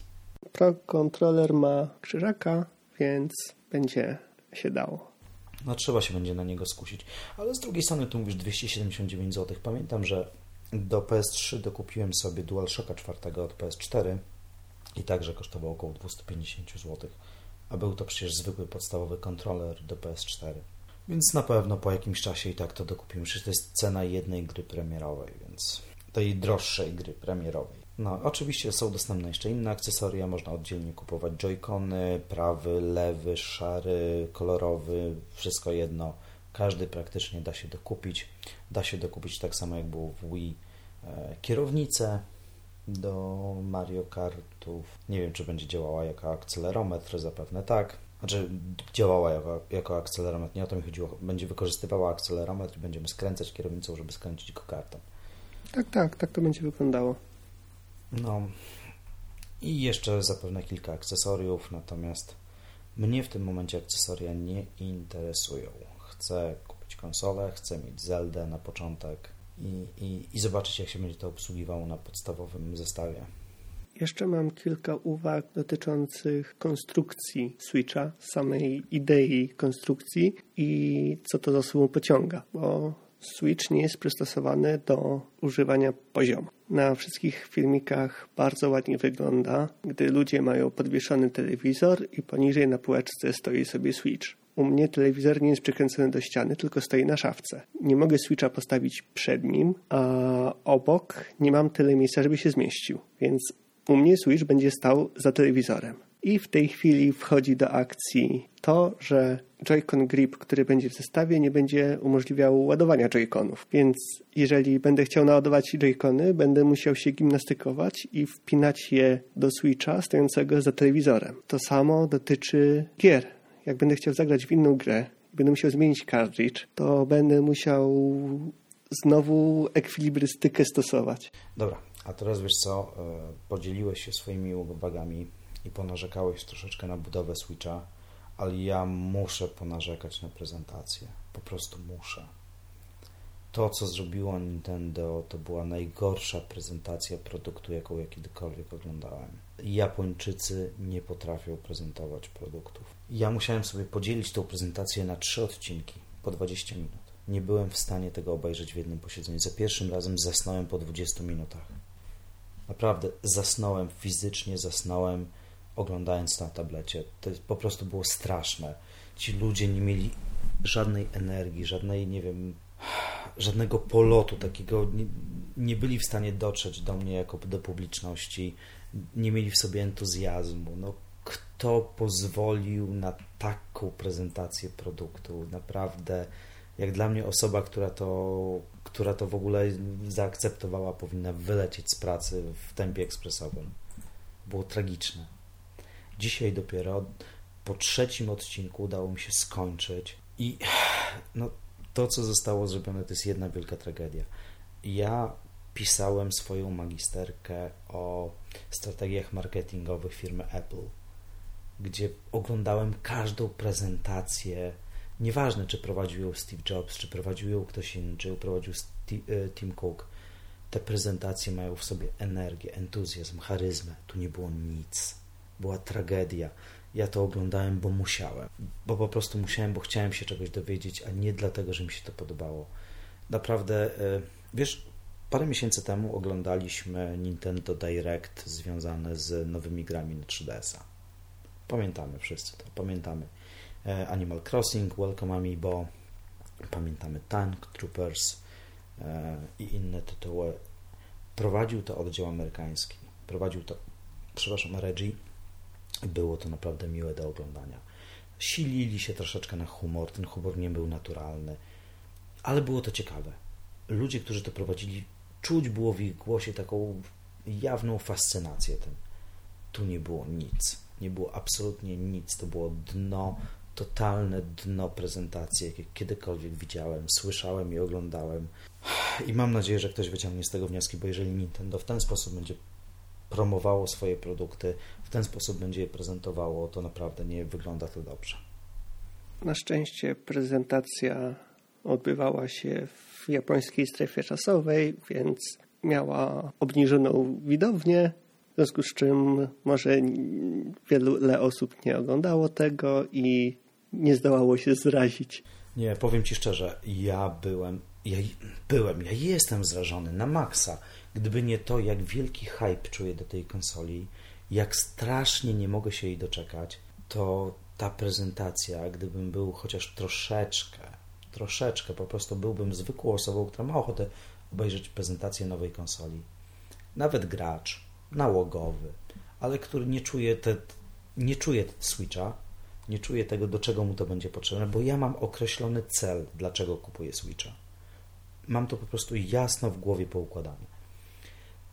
Pro kontroler ma krzyżaka, więc będzie się dało. No trzeba się będzie na niego skusić. Ale z drugiej strony tu mówisz 279 zł. Pamiętam, że do PS3 dokupiłem sobie DualShocka 4 od PS4 i także kosztował około 250 zł. A był to przecież zwykły podstawowy kontroler do PS4. Więc na pewno po jakimś czasie i tak to dokupimy. Przecież to jest cena jednej gry premierowej, więc tej droższej gry premierowej. No, oczywiście są dostępne jeszcze inne akcesoria, można oddzielnie kupować joycony, prawy, lewy, szary, kolorowy, wszystko jedno. Każdy praktycznie da się dokupić. Da się dokupić tak samo jak było w Wii e, kierownicę do Mario Kartów. Nie wiem, czy będzie działała jako akcelerometr, zapewne tak. Znaczy, działała jako, jako akcelerometr, nie o to mi chodziło. Będzie wykorzystywała akcelerometr i będziemy skręcać kierownicą, żeby skręcić go kartą. Tak, tak, tak to będzie wyglądało. No i jeszcze zapewne kilka akcesoriów, natomiast mnie w tym momencie akcesoria nie interesują. Chcę kupić konsolę, chcę mieć Zeldę na początek i, i, i zobaczyć, jak się będzie to obsługiwało na podstawowym zestawie. Jeszcze mam kilka uwag dotyczących konstrukcji Switcha, samej idei konstrukcji i co to za sobą pociąga, bo Switch nie jest przystosowany do używania poziomu. Na wszystkich filmikach bardzo ładnie wygląda, gdy ludzie mają podwieszony telewizor i poniżej na półeczce stoi sobie Switch. U mnie telewizor nie jest przykręcony do ściany, tylko stoi na szafce. Nie mogę Switcha postawić przed nim, a obok nie mam tyle miejsca, żeby się zmieścił. Więc u mnie Switch będzie stał za telewizorem. I w tej chwili wchodzi do akcji to, że Joy-Con Grip, który będzie w zestawie, nie będzie umożliwiał ładowania Joy-Conów. Więc jeżeli będę chciał naładować Joy-Cony, będę musiał się gimnastykować i wpinać je do Switcha stojącego za telewizorem. To samo dotyczy gier. Jak będę chciał zagrać w inną grę, będę musiał zmienić cartridge, to będę musiał znowu ekwilibrystykę stosować. Dobra, a teraz wiesz co, e, podzieliłeś się swoimi uwagami i ponarzekałeś troszeczkę na budowę Switcha, ale ja muszę ponarzekać na prezentację. Po prostu muszę. To, co zrobiło Nintendo, to była najgorsza prezentacja produktu, jaką ja kiedykolwiek oglądałem. Japończycy nie potrafią prezentować produktów. Ja musiałem sobie podzielić tą prezentację na trzy odcinki po 20 minut. Nie byłem w stanie tego obejrzeć w jednym posiedzeniu. Za pierwszym razem zasnąłem po 20 minutach. Naprawdę zasnąłem fizycznie, zasnąłem oglądając na tablecie. To po prostu było straszne. Ci ludzie nie mieli żadnej energii, żadnej, nie wiem, żadnego polotu takiego, nie, nie byli w stanie dotrzeć do mnie jako do publiczności, nie mieli w sobie entuzjazmu. No, kto pozwolił na taką prezentację produktu? Naprawdę, jak dla mnie osoba, która to, która to w ogóle zaakceptowała, powinna wylecieć z pracy w tempie ekspresowym. Było tragiczne. Dzisiaj dopiero po trzecim odcinku udało mi się skończyć i no, to, co zostało zrobione, to jest jedna wielka tragedia. Ja pisałem swoją magisterkę o strategiach marketingowych firmy Apple, gdzie oglądałem każdą prezentację. Nieważne, czy prowadził ją Steve Jobs, czy prowadził ją ktoś inny, czy ją prowadził e, Tim Cook. Te prezentacje mają w sobie energię, entuzjazm, charyzmę. Tu nie było nic była tragedia. Ja to oglądałem, bo musiałem. Bo po prostu musiałem, bo chciałem się czegoś dowiedzieć, a nie dlatego, że mi się to podobało. Naprawdę, e, wiesz, parę miesięcy temu oglądaliśmy Nintendo Direct związane z nowymi grami na 3DS-a. Pamiętamy wszyscy to. Pamiętamy e, Animal Crossing, Welcome Amiibo, pamiętamy Tank Troopers e, i inne tytuły. Prowadził to oddział amerykański. Prowadził to, przepraszam, Reggie było to naprawdę miłe do oglądania. Silili się troszeczkę na humor, ten humor nie był naturalny, ale było to ciekawe. Ludzie, którzy to prowadzili, czuć było w ich głosie taką jawną fascynację tym. Tu nie było nic. Nie było absolutnie nic. To było dno, totalne dno prezentacji, jakie kiedykolwiek widziałem, słyszałem i oglądałem. I mam nadzieję, że ktoś wyciągnie z tego wnioski, bo jeżeli Nintendo w ten sposób będzie promowało swoje produkty, ten sposób będzie je prezentowało, to naprawdę nie wygląda to dobrze. Na szczęście prezentacja odbywała się w japońskiej strefie czasowej, więc miała obniżoną widownię, w związku z czym może wiele osób nie oglądało tego i nie zdołało się zrazić. Nie, powiem Ci szczerze, ja byłem, ja byłem, ja jestem zrażony na maksa. Gdyby nie to, jak wielki hype czuję do tej konsoli, jak strasznie nie mogę się jej doczekać, to ta prezentacja, gdybym był chociaż troszeczkę, troszeczkę, po prostu byłbym zwykłą osobą, która ma ochotę obejrzeć prezentację nowej konsoli. Nawet gracz, nałogowy, ale który nie czuje, te, nie czuje Switcha, nie czuje tego, do czego mu to będzie potrzebne, bo ja mam określony cel, dlaczego kupuję Switcha. Mam to po prostu jasno w głowie poukładane.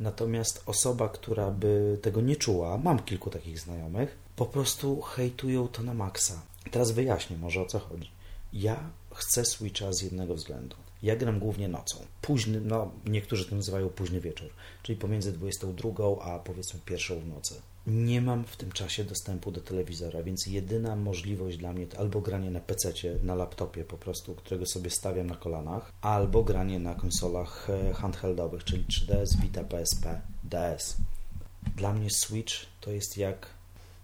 Natomiast osoba, która by tego nie czuła, mam kilku takich znajomych, po prostu hejtują to na maksa. Teraz wyjaśnię może o co chodzi. Ja chcę Switcha z jednego względu. Ja gram głównie nocą. Późny, no niektórzy to nazywają późny wieczór, czyli pomiędzy 22 a powiedzmy pierwszą w nocy. Nie mam w tym czasie dostępu do telewizora, więc jedyna możliwość dla mnie to albo granie na PC, na laptopie po prostu, którego sobie stawiam na kolanach, albo granie na konsolach e, handheldowych, czyli 3DS, Vita, PSP, DS. Dla mnie Switch to jest jak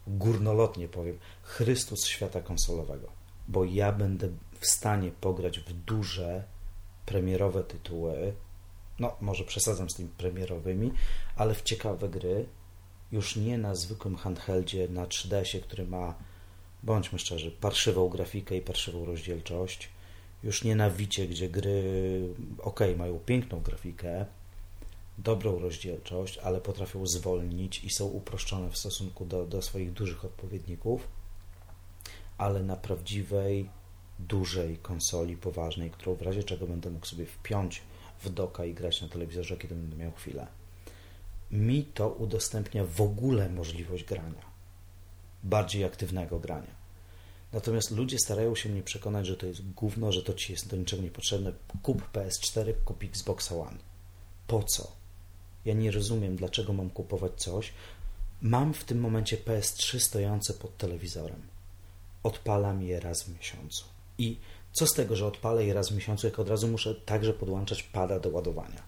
górnolotnie powiem, Chrystus świata konsolowego, bo ja będę w stanie pograć w duże premierowe tytuły, no może przesadzam z tymi premierowymi, ale w ciekawe gry, już nie na zwykłym handheldzie, na 3DS-ie, który ma, bądźmy szczerzy, parszywą grafikę i parszywą rozdzielczość, już nie na Wicie, gdzie gry, ok, mają piękną grafikę, dobrą rozdzielczość, ale potrafią zwolnić i są uproszczone w stosunku do, do swoich dużych odpowiedników, ale na prawdziwej dużej konsoli poważnej, którą w razie czego będę mógł sobie wpiąć w doka i grać na telewizorze, kiedy będę miał chwilę. Mi to udostępnia w ogóle możliwość grania, bardziej aktywnego grania. Natomiast ludzie starają się mnie przekonać, że to jest gówno, że to ci jest do niczego niepotrzebne. Kup PS4, kup Xbox One. Po co? Ja nie rozumiem, dlaczego mam kupować coś. Mam w tym momencie PS3 stojące pod telewizorem. Odpalam je raz w miesiącu. I co z tego, że odpalę je raz w miesiącu, jak od razu muszę także podłączać pada do ładowania?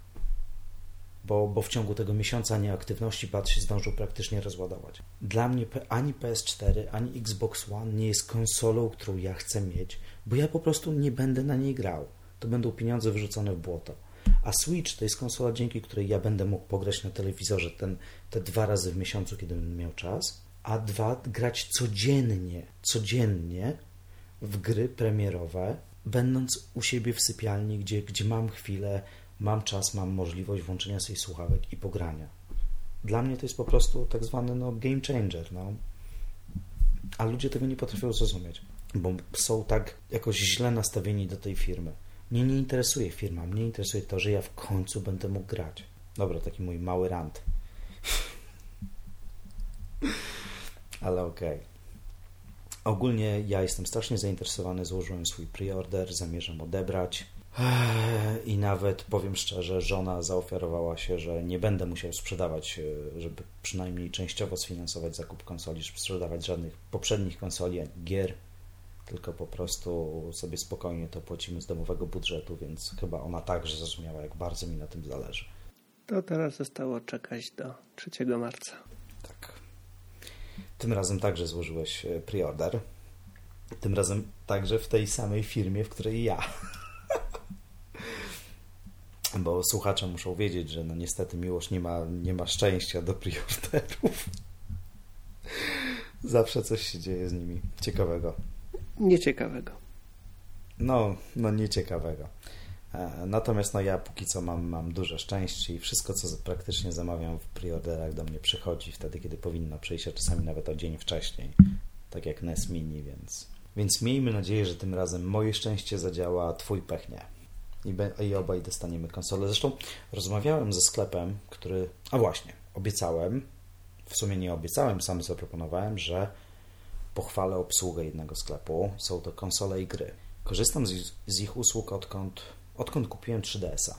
Bo, bo w ciągu tego miesiąca nieaktywności pad się zdążył praktycznie rozładować. Dla mnie ani PS4, ani Xbox One nie jest konsolą, którą ja chcę mieć, bo ja po prostu nie będę na niej grał. To będą pieniądze wyrzucone w błoto. A Switch to jest konsola, dzięki której ja będę mógł pograć na telewizorze ten, te dwa razy w miesiącu, kiedy będę miał czas, a dwa grać codziennie, codziennie w gry premierowe, będąc u siebie w sypialni, gdzie, gdzie mam chwilę, mam czas, mam możliwość włączenia sobie słuchawek i pogrania. Dla mnie to jest po prostu tak zwany no, game changer. No. A ludzie tego nie potrafią zrozumieć, bo są tak jakoś źle nastawieni do tej firmy. Mnie nie interesuje firma, mnie interesuje to, że ja w końcu będę mógł grać. Dobra, taki mój mały rant. Ale okej. Okay. Ogólnie ja jestem strasznie zainteresowany, złożyłem swój preorder, zamierzam odebrać. I nawet powiem szczerze, żona zaoferowała się, że nie będę musiał sprzedawać, e, żeby przynajmniej częściowo sfinansować zakup konsoli, żeby sprzedawać żadnych poprzednich konsoli ani gier, tylko po prostu sobie spokojnie to płacimy z domowego budżetu, więc chyba ona także zrozumiała, jak bardzo mi na tym zależy. To teraz zostało czekać do 3 marca. Tak. Tym razem także złożyłeś e, preorder. Tym razem także w tej samej firmie, w której ja. Bo słuchacze muszą wiedzieć, że no niestety miłość nie ma, nie ma szczęścia do preorderów. Zawsze coś się dzieje z nimi ciekawego. Nieciekawego. No, no nieciekawego. E, natomiast no ja póki co mam, mam duże szczęście i wszystko, co praktycznie zamawiam w preorderach do mnie przychodzi wtedy, kiedy powinno przyjść, a czasami nawet o dzień wcześniej. Tak jak NES Mini, więc... Więc miejmy nadzieję, że tym razem moje szczęście zadziała, a twój pech nie. I, be, I obaj dostaniemy konsolę. Zresztą rozmawiałem ze sklepem, który... A właśnie, obiecałem w sumie nie obiecałem, sam zaproponowałem, że pochwalę obsługę jednego sklepu. Są to konsole i gry. Korzystam z, z ich usług odkąd, odkąd kupiłem 3DS-a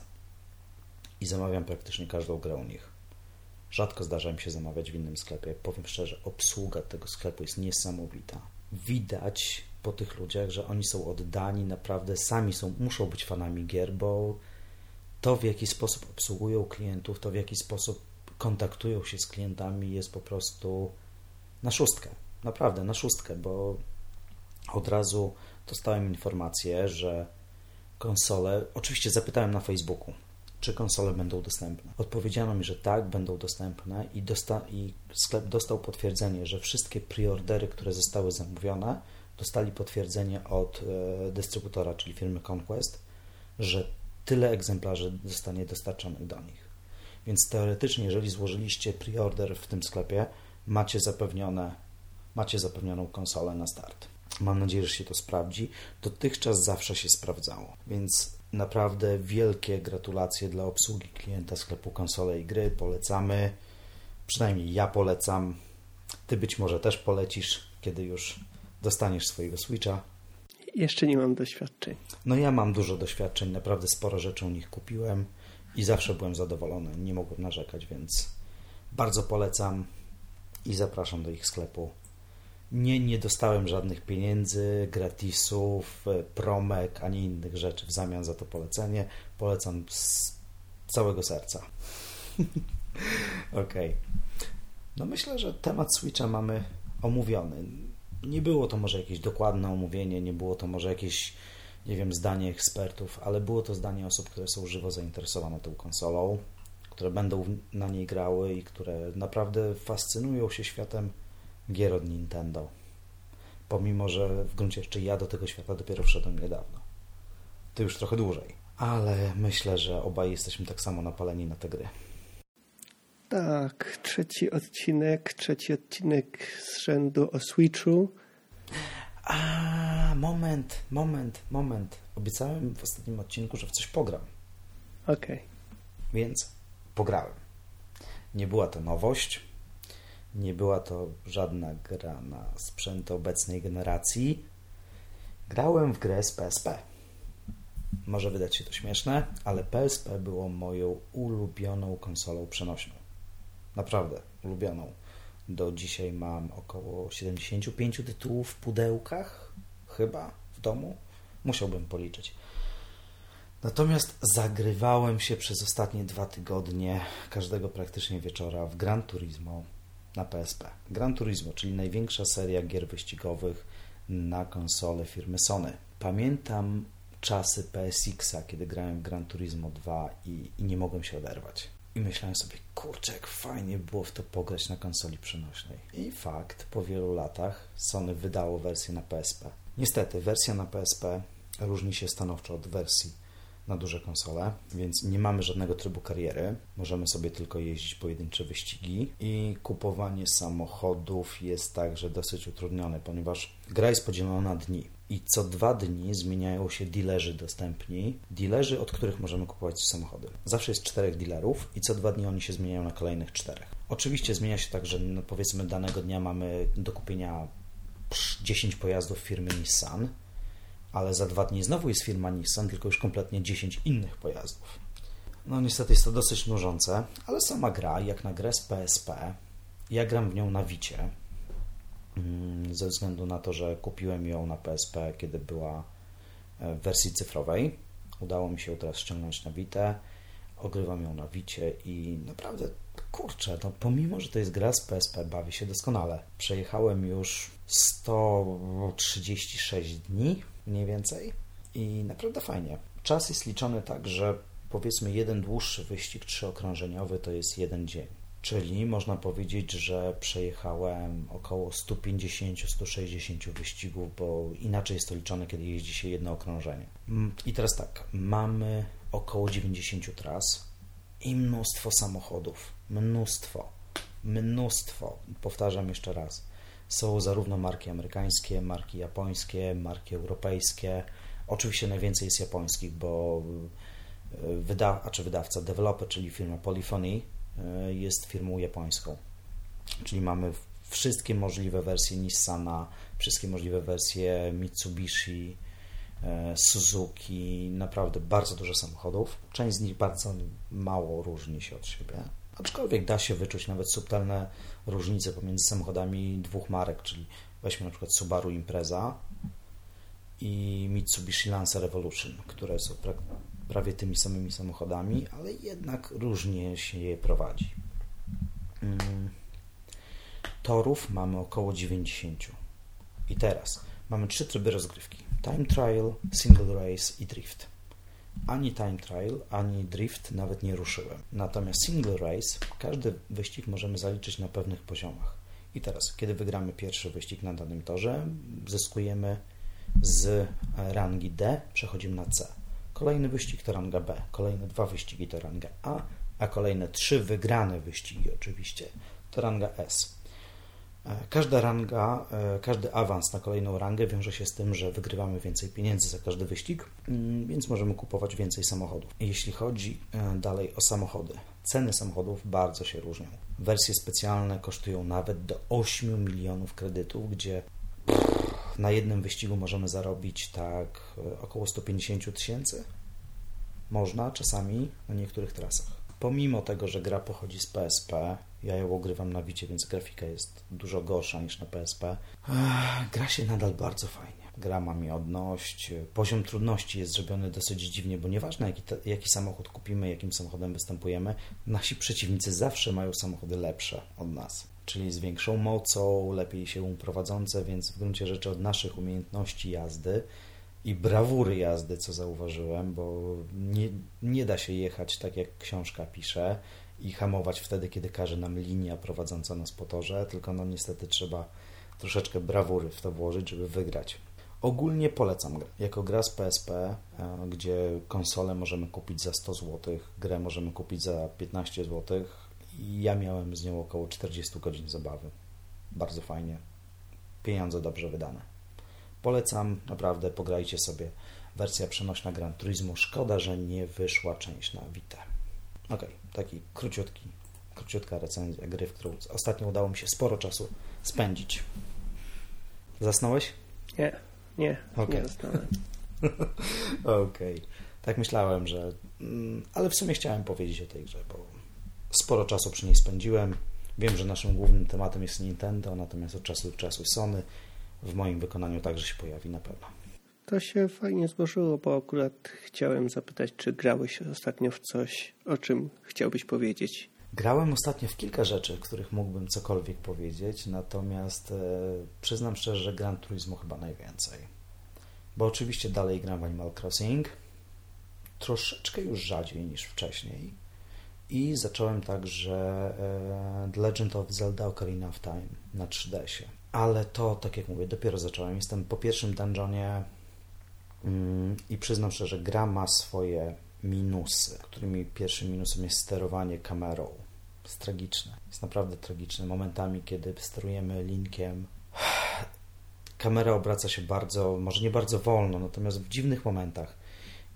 i zamawiam praktycznie każdą grę u nich. Rzadko zdarza mi się zamawiać w innym sklepie. Powiem szczerze, obsługa tego sklepu jest niesamowita. Widać po tych ludziach, że oni są oddani, naprawdę sami są, muszą być fanami gier, bo to w jaki sposób obsługują klientów, to w jaki sposób kontaktują się z klientami jest po prostu na szóstkę. Naprawdę, na szóstkę, bo od razu dostałem informację, że konsole, oczywiście zapytałem na Facebooku, czy konsole będą dostępne. Odpowiedziano mi, że tak, będą dostępne i, dosta i sklep dostał potwierdzenie, że wszystkie preordery, które zostały zamówione, dostali potwierdzenie od e, dystrybutora, czyli firmy Conquest, że tyle egzemplarzy zostanie dostarczonych do nich. Więc teoretycznie, jeżeli złożyliście preorder w tym sklepie, macie zapewnione, macie zapewnioną konsolę na start. Mam nadzieję, że się to sprawdzi. Dotychczas zawsze się sprawdzało, więc naprawdę wielkie gratulacje dla obsługi klienta sklepu konsole i gry. Polecamy. Przynajmniej ja polecam. Ty być może też polecisz, kiedy już dostaniesz swojego Switcha. Jeszcze nie mam doświadczeń. No ja mam dużo doświadczeń, naprawdę sporo rzeczy u nich kupiłem i zawsze byłem zadowolony. Nie mogłem narzekać, więc bardzo polecam i zapraszam do ich sklepu. Nie, nie dostałem żadnych pieniędzy, gratisów, promek, ani innych rzeczy w zamian za to polecenie. Polecam z całego serca. ok. No myślę, że temat Switcha mamy omówiony. Nie było to może jakieś dokładne omówienie, nie było to może jakieś, nie wiem, zdanie ekspertów, ale było to zdanie osób, które są żywo zainteresowane tą konsolą, które będą na niej grały i które naprawdę fascynują się światem gier od Nintendo. Pomimo, że w gruncie rzeczy ja do tego świata dopiero wszedłem niedawno. To już trochę dłużej. Ale myślę, że obaj jesteśmy tak samo napaleni na te gry. Tak, trzeci odcinek, trzeci odcinek z rzędu o Switchu. A, moment, moment, moment. Obiecałem w ostatnim odcinku, że w coś pogram. Okej. Okay. Więc pograłem. Nie była to nowość, nie była to żadna gra na sprzęt obecnej generacji. Grałem w grę z PSP. Może wydać się to śmieszne, ale PSP było moją ulubioną konsolą przenośną. Naprawdę ulubioną. Do dzisiaj mam około 75 tytułów w pudełkach, chyba w domu. Musiałbym policzyć. Natomiast zagrywałem się przez ostatnie dwa tygodnie, każdego praktycznie wieczora, w Gran Turismo na PSP. Gran Turismo, czyli największa seria gier wyścigowych na konsolę firmy Sony. Pamiętam czasy PSX-a, kiedy grałem w Gran Turismo 2 i, i nie mogłem się oderwać. I myślałem sobie, kurczę, jak fajnie było w to pograć na konsoli przenośnej. I fakt, po wielu latach Sony wydało wersję na PSP. Niestety, wersja na PSP różni się stanowczo od wersji na duże konsole, więc nie mamy żadnego trybu kariery. Możemy sobie tylko jeździć pojedyncze wyścigi i kupowanie samochodów jest także dosyć utrudnione, ponieważ gra jest podzielona na dni i co dwa dni zmieniają się dealerzy dostępni, dealerzy, od których możemy kupować samochody. Zawsze jest czterech dealerów i co dwa dni oni się zmieniają na kolejnych czterech. Oczywiście zmienia się tak, że no powiedzmy danego dnia mamy do kupienia 10 pojazdów firmy Nissan, ale za dwa dni znowu jest firma Nissan, tylko już kompletnie 10 innych pojazdów. No niestety jest to dosyć nużące, ale sama gra, jak na grę z PSP, ja gram w nią na Wicie, mm, ze względu na to, że kupiłem ją na PSP, kiedy była e, w wersji cyfrowej. Udało mi się ją teraz ściągnąć na Witę. Ogrywam ją na Wicie i naprawdę, kurczę, no pomimo, że to jest gra z PSP, bawi się doskonale. Przejechałem już 136 dni mniej więcej i naprawdę fajnie. Czas jest liczony tak, że powiedzmy jeden dłuższy wyścig trzyokrążeniowy to jest jeden dzień. Czyli można powiedzieć, że przejechałem około 150-160 wyścigów, bo inaczej jest to liczone, kiedy jeździ się jedno okrążenie. Mm, I teraz tak, mamy około 90 tras i mnóstwo samochodów. Mnóstwo. Mnóstwo. Powtarzam jeszcze raz. Są zarówno marki amerykańskie, marki japońskie, marki europejskie. Oczywiście najwięcej jest japońskich, bo e, wyda, a czy wydawca, developer, czyli firma Polyphony e, jest firmą japońską. czyli mamy wszystkie możliwe wersje Nissana, wszystkie możliwe wersje Mitsubishi, e, Suzuki, naprawdę bardzo dużo samochodów. Część z nich bardzo mało różni się od siebie. Aczkolwiek da się wyczuć nawet subtelne różnice pomiędzy samochodami dwóch marek, czyli weźmy na przykład Subaru Impreza i Mitsubishi Lancer Evolution, które są pra prawie tymi samymi samochodami, ale jednak różnie się je prowadzi. Mm. Torów mamy około 90. I teraz mamy trzy tryby rozgrywki: Time Trial, Single Race i Drift. Ani Time Trial, ani Drift nawet nie ruszyłem. Natomiast Single Race, każdy wyścig możemy zaliczyć na pewnych poziomach. I teraz, kiedy wygramy pierwszy wyścig na danym torze, zyskujemy z rangi D, przechodzimy na C. Kolejny wyścig to ranga B, kolejne dwa wyścigi to ranga A, a kolejne trzy wygrane wyścigi oczywiście to ranga S. E, każda ranga, e, każdy awans na kolejną rangę wiąże się z tym, że wygrywamy więcej pieniędzy za każdy wyścig, mm, więc możemy kupować więcej samochodów. Jeśli chodzi e, dalej o samochody, ceny samochodów bardzo się różnią. Wersje specjalne kosztują nawet do 8 milionów kredytów, gdzie na jednym wyścigu możemy zarobić tak około 150 tysięcy. Można czasami na niektórych trasach. Pomimo tego, że gra pochodzi z PSP, ja ją ogrywam na Wicie, więc grafika jest dużo gorsza niż na PSP. Gra się nadal bardzo fajnie. Gra ma miodność, poziom trudności jest zrobiony dosyć dziwnie, bo nieważne jaki, jaki samochód kupimy, jakim samochodem występujemy, nasi przeciwnicy zawsze mają samochody lepsze od nas. Czyli z większą mocą, lepiej się prowadzące, więc w gruncie rzeczy od naszych umiejętności jazdy i brawury jazdy, co zauważyłem, bo nie, nie da się jechać tak jak książka pisze i hamować wtedy, kiedy każe nam linia prowadząca nas po torze, tylko no niestety trzeba troszeczkę brawury w to włożyć, żeby wygrać. Ogólnie polecam grę. Jako gra z PSP, e, gdzie konsolę możemy kupić za 100 zł, grę możemy kupić za 15 zł i ja miałem z nią około 40 godzin zabawy. Bardzo fajnie. Pieniądze dobrze wydane. Polecam, naprawdę pograjcie sobie. Wersja przenośna Gran Turismo. Szkoda, że nie wyszła część na Vita. Ok, taki króciutki, króciutka recenzja gry, w którą ostatnio udało mi się sporo czasu spędzić. Zasnąłeś? Nie, nie, okay. nie zasnąłem. Okej. Okay. Tak myślałem, że... Mm, ale w sumie chciałem powiedzieć o tej grze, bo sporo czasu przy niej spędziłem. Wiem, że naszym głównym tematem jest Nintendo, natomiast od czasu do czasu Sony w moim wykonaniu także się pojawi na pewno. To się fajnie złożyło, bo akurat chciałem zapytać, czy grałeś ostatnio w coś, o czym chciałbyś powiedzieć? Grałem ostatnio w kilka rzeczy, których mógłbym cokolwiek powiedzieć, natomiast e, przyznam szczerze, że Gran Turismo chyba najwięcej. Bo oczywiście dalej gram w Animal Crossing, troszeczkę już rzadziej niż wcześniej. I zacząłem także e, Legend of Zelda Ocarina of Time na 3DS-ie. Ale to, tak jak mówię, dopiero zacząłem. Jestem po pierwszym dungeonie i przyznam szczerze, gra ma swoje minusy, którymi pierwszym minusem jest sterowanie kamerą. Jest tragiczne. Jest naprawdę tragiczne. Momentami, kiedy sterujemy linkiem, kamera obraca się bardzo, może nie bardzo wolno, natomiast w dziwnych momentach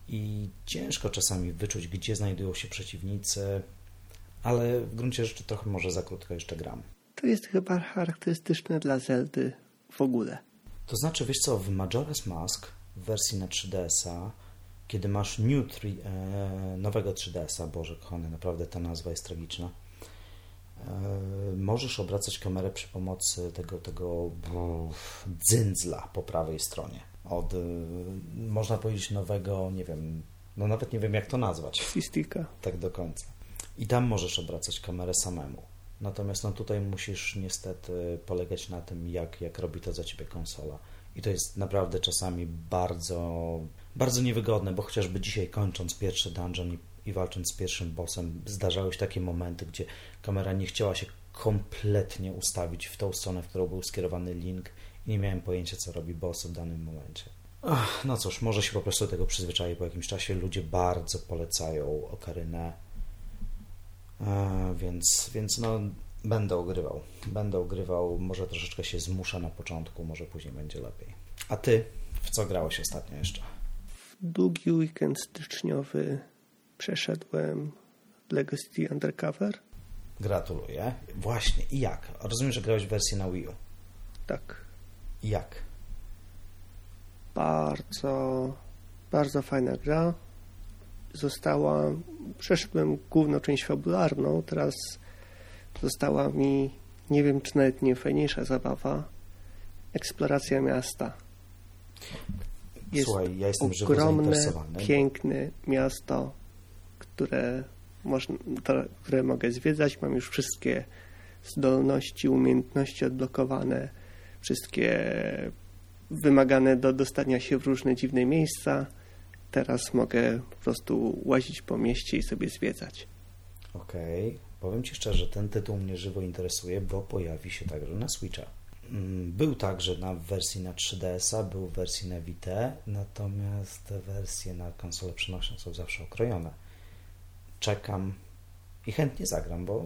i ciężko czasami wyczuć, gdzie znajdują się przeciwnicy, ale w gruncie rzeczy trochę może za krótko jeszcze gram. To jest chyba charakterystyczne dla Zeldy w ogóle. To znaczy, wiesz co, w Majora's Mask w wersji na 3DS-a, kiedy masz New 3, e, nowego 3DS-a, Boże kochany, naprawdę ta nazwa jest tragiczna, e, możesz obracać kamerę przy pomocy tego, tego dzyndzla po prawej stronie. Od, e, można powiedzieć, nowego, nie wiem, no nawet nie wiem jak to nazwać. Fistika. Tak do końca. I tam możesz obracać kamerę samemu. Natomiast no tutaj musisz niestety polegać na tym, jak, jak robi to za ciebie konsola. I to jest naprawdę czasami bardzo, bardzo niewygodne, bo chociażby dzisiaj kończąc pierwszy dungeon i, i walcząc z pierwszym bossem, zdarzały się takie momenty, gdzie kamera nie chciała się kompletnie ustawić w tą stronę, w którą był skierowany link i nie miałem pojęcia, co robi boss w danym momencie. Ach, no cóż, może się po prostu do tego przyzwyczai po jakimś czasie. Ludzie bardzo polecają Okarynę E, więc, więc no, będę ogrywał. Będę ogrywał, może troszeczkę się zmusza na początku, może później będzie lepiej. A ty, w co grałeś ostatnio jeszcze? Długi weekend styczniowy przeszedłem Legacy Undercover. Gratuluję. Właśnie. I jak? Rozumiem, że grałeś w wersję na Wii U. Tak. I jak? Bardzo, bardzo fajna gra. Została, przeszedłem główną część fabularną, teraz została mi, nie wiem czy nawet nie fajniejsza zabawa, eksploracja miasta. Jest Słuchaj, ja jestem ogromne, piękne miasto, które, można, które mogę zwiedzać. Mam już wszystkie zdolności, umiejętności odblokowane, wszystkie wymagane do dostania się w różne dziwne miejsca. Teraz mogę po prostu łazić po mieście i sobie zwiedzać. Okej. Okay. Powiem Ci szczerze, ten tytuł mnie żywo interesuje, bo pojawi się także na Switcha. Mm, był także na wersji na 3DS-a, był w wersji na Vita, natomiast te wersje na konsolę przenośną są zawsze okrojone. Czekam i chętnie zagram, bo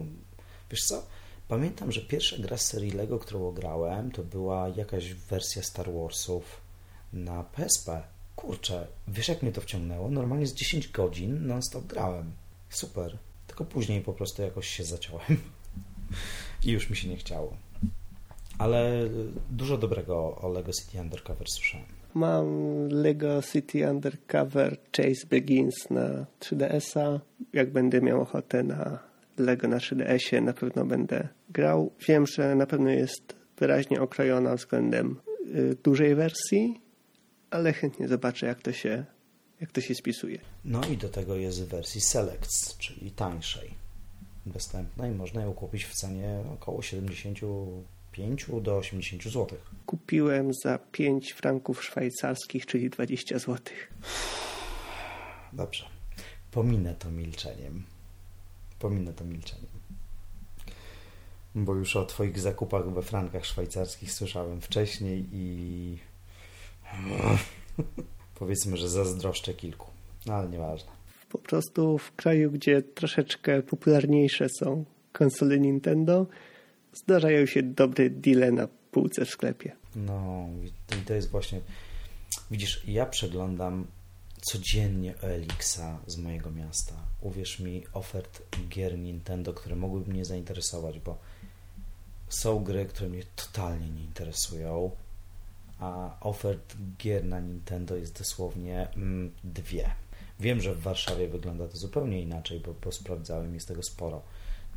wiesz co, pamiętam, że pierwsza gra z serii LEGO, którą grałem, to była jakaś wersja Star Warsów na PSP. Kurczę, wiesz jak mnie to wciągnęło? Normalnie z 10 godzin non-stop grałem. Super. Tylko później po prostu jakoś się zaciąłem. I już mi się nie chciało. Ale dużo dobrego o Lego City Undercover słyszałem. Mam Lego City Undercover Chase Begins na 3DS-a. Jak będę miał ochotę na Lego na 3DS-ie, na pewno będę grał. Wiem, że na pewno jest wyraźnie okrojona względem y, dużej wersji, ale chętnie zobaczę, jak to się, jak to się spisuje. No i do tego jest w wersji Selects, czyli tańszej, dostępnej. Można ją kupić w cenie około 70 5 do 80 zł. Kupiłem za 5 franków szwajcarskich, czyli 20 zł. Dobrze. Pominę to milczeniem. Pominę to milczeniem. Bo już o Twoich zakupach we frankach szwajcarskich słyszałem wcześniej i powiedzmy, że zazdroszczę kilku. No ale nieważne. Po prostu w kraju, gdzie troszeczkę popularniejsze są konsole Nintendo, zdarzają się dobre deale na półce w sklepie. No i to jest właśnie... Widzisz, ja przeglądam codziennie Elixa z mojego miasta. Uwierz mi, ofert gier Nintendo, które mogłyby mnie zainteresować, bo są gry, które mnie totalnie nie interesują, a ofert gier na Nintendo jest dosłownie mm, dwie. Wiem, że w Warszawie wygląda to zupełnie inaczej, bo, bo sprawdzałem, jest tego sporo.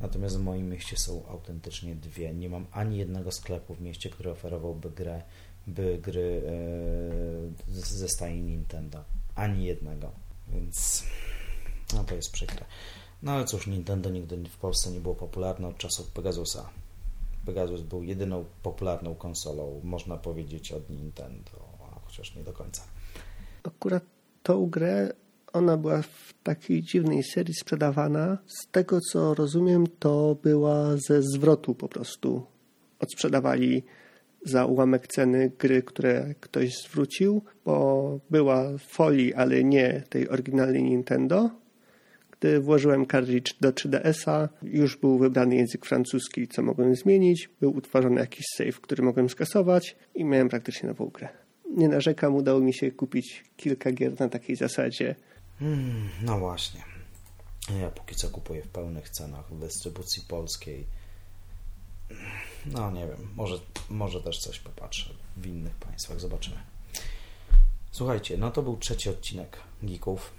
Natomiast w moim mieście są autentycznie dwie. Nie mam ani jednego sklepu w mieście, który oferowałby grę, by gry e, ze stajni Nintendo. Ani jednego. Więc no to jest przykre. No ale cóż, Nintendo nigdy w Polsce nie było popularne od czasów Pegasusa. Pegasus był jedyną popularną konsolą, można powiedzieć, od Nintendo, chociaż nie do końca. Akurat tą grę ona była w takiej dziwnej serii sprzedawana. Z tego co rozumiem, to była ze zwrotu po prostu. Odsprzedawali za ułamek ceny gry, które ktoś zwrócił, bo była w folii, ale nie tej oryginalnej Nintendo. Gdy włożyłem cartridge do 3DS-a, już był wybrany język francuski, co mogłem zmienić. Był utworzony jakiś save, który mogłem skasować i miałem praktycznie nową grę. Nie narzekam, udało mi się kupić kilka gier na takiej zasadzie Hmm, no właśnie. Ja póki co kupuję w pełnych cenach w dystrybucji polskiej. No nie wiem, może, może też coś popatrzę w innych państwach, zobaczymy. Słuchajcie, no to był trzeci odcinek Geeków.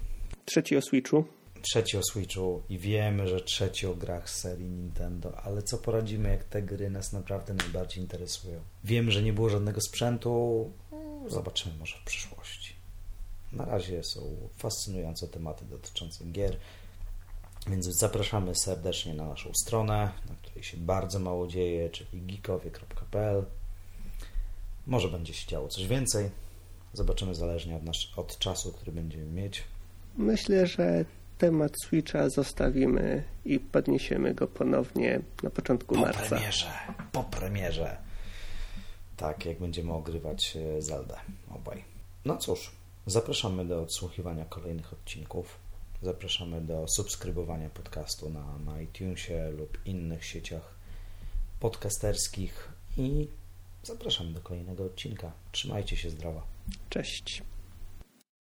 Trzeci o Switchu. Trzeci o Switchu i wiemy, że trzeci o grach z serii Nintendo, ale co poradzimy, jak te gry nas naprawdę najbardziej interesują? Wiem, że nie było żadnego sprzętu, zobaczymy może w przyszłości. Na razie są fascynujące tematy dotyczące gier, więc zapraszamy serdecznie na naszą stronę, na której się bardzo mało dzieje, czyli geekowie.pl. Może będzie się działo coś więcej. Zobaczymy zależnie od, od czasu, który będziemy mieć. Myślę, że temat Switcha zostawimy i podniesiemy go ponownie na początku po marca. Po premierze, po premierze. Tak, jak będziemy ogrywać e, Zeldę obaj. No cóż, Zapraszamy do odsłuchiwania kolejnych odcinków. Zapraszamy do subskrybowania podcastu na, na iTunesie lub innych sieciach podcasterskich i zapraszamy do kolejnego odcinka. Trzymajcie się zdrowo. Cześć.